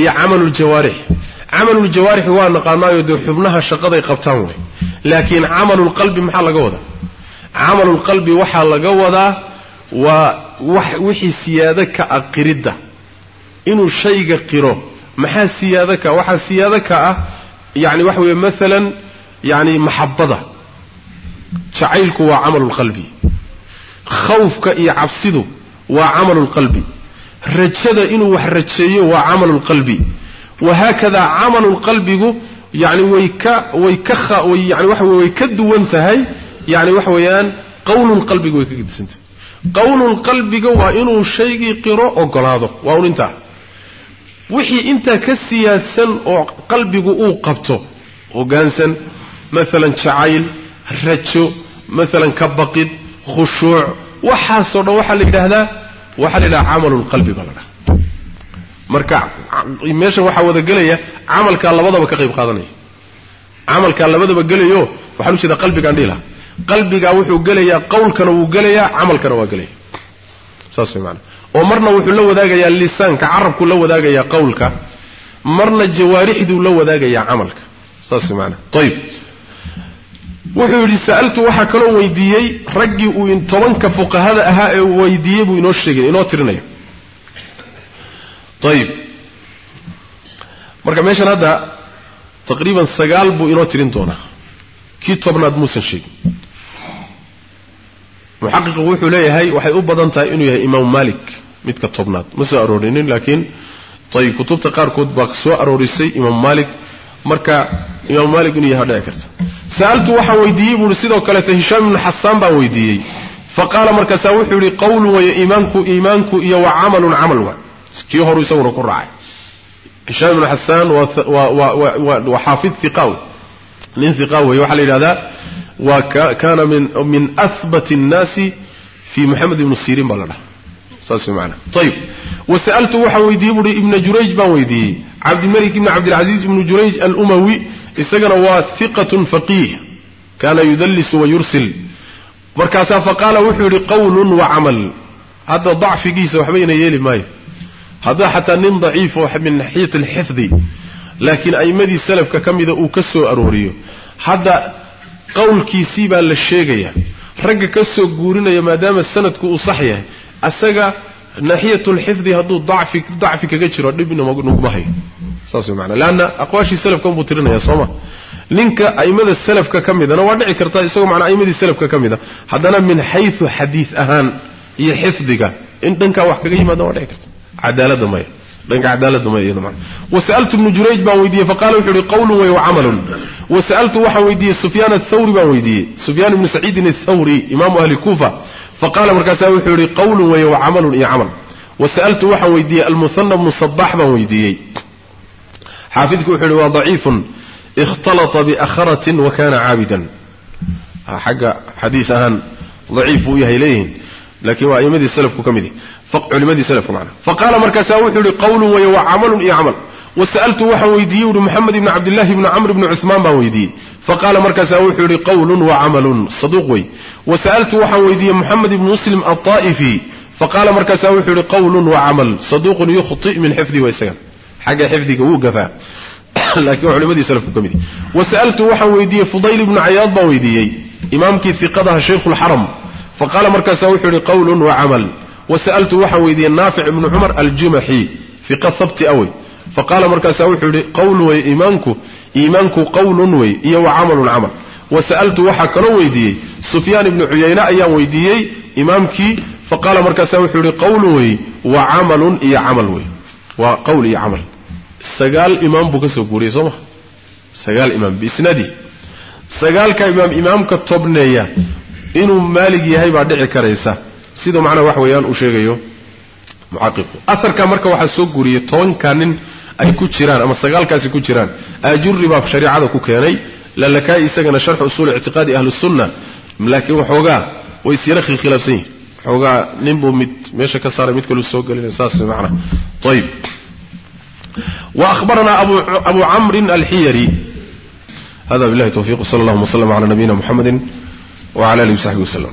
iyo camaluljawaarix camaluljawaarixi waa naqaanaayo dee xubnaha shaqaday qabtaan wey laakiin camalulqalbi maxaa laga wadaa? Camalulqalbi waxaa laga wadaa waa wixii siyaado ka ah qiridda inuu shayga qiro. Maxaa siyaado ka waxaa siyaado ka ah yacni waxa weeye maalan yacni maxabbada jacaylku waa camalulqalbi khawfka iyo cabsidu waa camalulqalbi rajada inuu wax rajeeyo waa camalulqalbi wahaakadaa camalulqalbigu yani way ka way ka yani waxa wey way ka duwan tahay yani waxa weeyaan qawlulqalbiga way ka gedisan tahay. Qawlulqalbiga waa inuu shaygii qiro ogolaado waa un intaa wixii intaa ka siyaadsan oo qalbigu uu qabto hogaansan maalan jacayl rajo maalan ka baqid khushuuc waxaasoo dhan waxaa la yidhaahdaa waxaa la yidhahdaa camalulqalbi baa la dhaha marka meeshan waxaa wada gelaya camalkaa labadaba ka qayb qaadanaya. Camalkaa labadaba gelayo waxaan u jeedaa qalbigaan dhihi laha qalbigaa wuxuu gelayaa qawlkana wuu gelayaa camalkana waa gelaya saas way maanaa oo marna wuxuu la wadaagayaa lisaanka carabku la wadaagayaa qawlka marna jawaarixduu la wadaagayaa camalka. Saas way maanaa ayib wuxuu yidhi sa'altu waxaa kaloo weydiiyey raggii uu tobanka fuqahada ahaa ee weydiiyey buu inoo sheegay inoo tirinaya ayib marka meeshan hadda taqriiban sagaal buu inoo tirin doonaa. Kii tobnaad muusan sheegin. Muxaqiqu wuxuu leeyahay waxay u badan tahay inuu yahay imaamu malik midka tobnaad. Ma soo aroorinin laakiin ayib kutubta qaarkood baa soo aroorisay imaamu malik marka imaamu malik inuu yahay dhici karta. Sa'altu waxaan weydiiyey buuhi sidoo kaleeto hishaam ibnu xasaan baan weydiiyey. Fa qaala markaasaa wuxuu yihi qawlun waya iimaanku iimaanku iyo wa camalun camal wa kii horu isaguna ku raacay. Hishaam ibnu xasaan waa xaafid iqaaw nin iqaa wey waxaa la yidhahdaa waa kaana min ahbat الnaasi fi moxamed ibnu sirin baa la dhaha wasa'altu waxaan weydiiyey buui ibna jurayj baan weydiiyey. Cabdilmalik ibn cabdilcaziiz ibnu jurayj alumawi isagana waa hiqatun faqiih. Kaana yudallisu wayursil markaasaa faqaala wuxuu yidhi qawlun wa camal. Hadda dacfigiisa waxba ina yeeli maayo. Haddaa xataa nin daciif oo min naxiyati alxifdi. Laakiin a'immadii salafka ka mida uu ka soo arooriyo. Hadda qowlkiisii baa la sheegaya ragga ka soo guurinaya maadaama sanadku uu sax yahay asaga naxiyatulxifdi hadduu dacfi dacfi kaga jiro dhib naguma hayo saas way maanaa leanna aqwaashii salafkan buu tirinaya sooma ninka a'immada salafka ka midana waa dhici karta isagoo macnaa a'immadii salafka ka mid a haddana min xaysu xadiis ahaan iyo xifdiga in dhankaa wax kaga yimaada waa dhici karta cadaaladda maya dhanka cadaaladda maya iyada macna wasa'altu ibnu jurayj baan weydiiyey faqala wuxuu yihi qawlun way wa camalun wasa'altu waxaan weydiiyey sufyaan athawri baan weydiiyey sufyaan ibnu saciidin athawri imaamu ahli kuufa faqala markaasaa wuxuu yihi qawlun way wa camalun iyo camal wasa'altu waxaan weydiiyey almuhana bnu sabax baan weydiiyey xaafidku wuxuu yihi waa daciifun ikhtalata biakharatin wa kana caabidan xagga xadiis ahaan daciif buu yahay leeyihiin laakiin waa aimadii salafku ka mid culimadii salafku macna faqaala markaasaa wuxuu yihi qawlun way wa camalun iyo camal wasa'altu faqaala markaasaa wuxuu yihi qawlun wa camalun. Saduuq wey wasa'altu waxaan weydiiyey moxamed ibni muslim alطaa'ifi faqaala markaasaa wuxuu yihi qawlun wa camal. Saduuqun yukhti min xifdi wa isagan xagga xifdiga wuu gafaa. Laakiin waa culimadii ka mid wasa'altu waxaan weydiiyey fudayl ibnu cayaad baan weydiiyey imaamkii iqadaha shaykhu lxaram faqaala markaasaa wuxuu yihi qawlun wa camal. Wasa'altu waxaan weydiiyey naafic ibnu cumar aljumaxi iqa habti awey faqaala markaasaa wuxuu yihi qawl wey iimaanku iimaanku qawlun wey iyo wa camalun camal. Wasa'altu waxaa kaloo weydiiyey sufyaan ibnu cuyayne ayaan weydiiyey imaamkii faqaala markaasaa wuxuu yihi qawlun wey wa camalun iyo camal wey. Waa qawl iyo camal. Sagaal imaam buu ka soo guuriyey soo ma? Sagaal imaam biisnadi sagaalka imaam imaamka tobneeya inuu maalig yahay baa dhici karaysa. Sida macnaha wax weeyaan uu sheegayo mucaqiqu aharka marka waxaa soo guuriyey tobanka nin ay ku jiraan ama sagaalkaasi ku jiraan ajuri baa shariicada ku keenay lalakaai isagana sharxu usuul ictiqaadi ahli sunna laakiin waxoogaa way isyara khilkhilaafsan yihin waxoogaa ninbuu mid meesha ka saaray mid kaluu soo gelinay saas macnaha ayib وأخبرنا أبو, أبو عمرو الحيري هذا بالله توفيق صلى الله وسلم على نبينا محمد وعلى آله وصحبه وسلم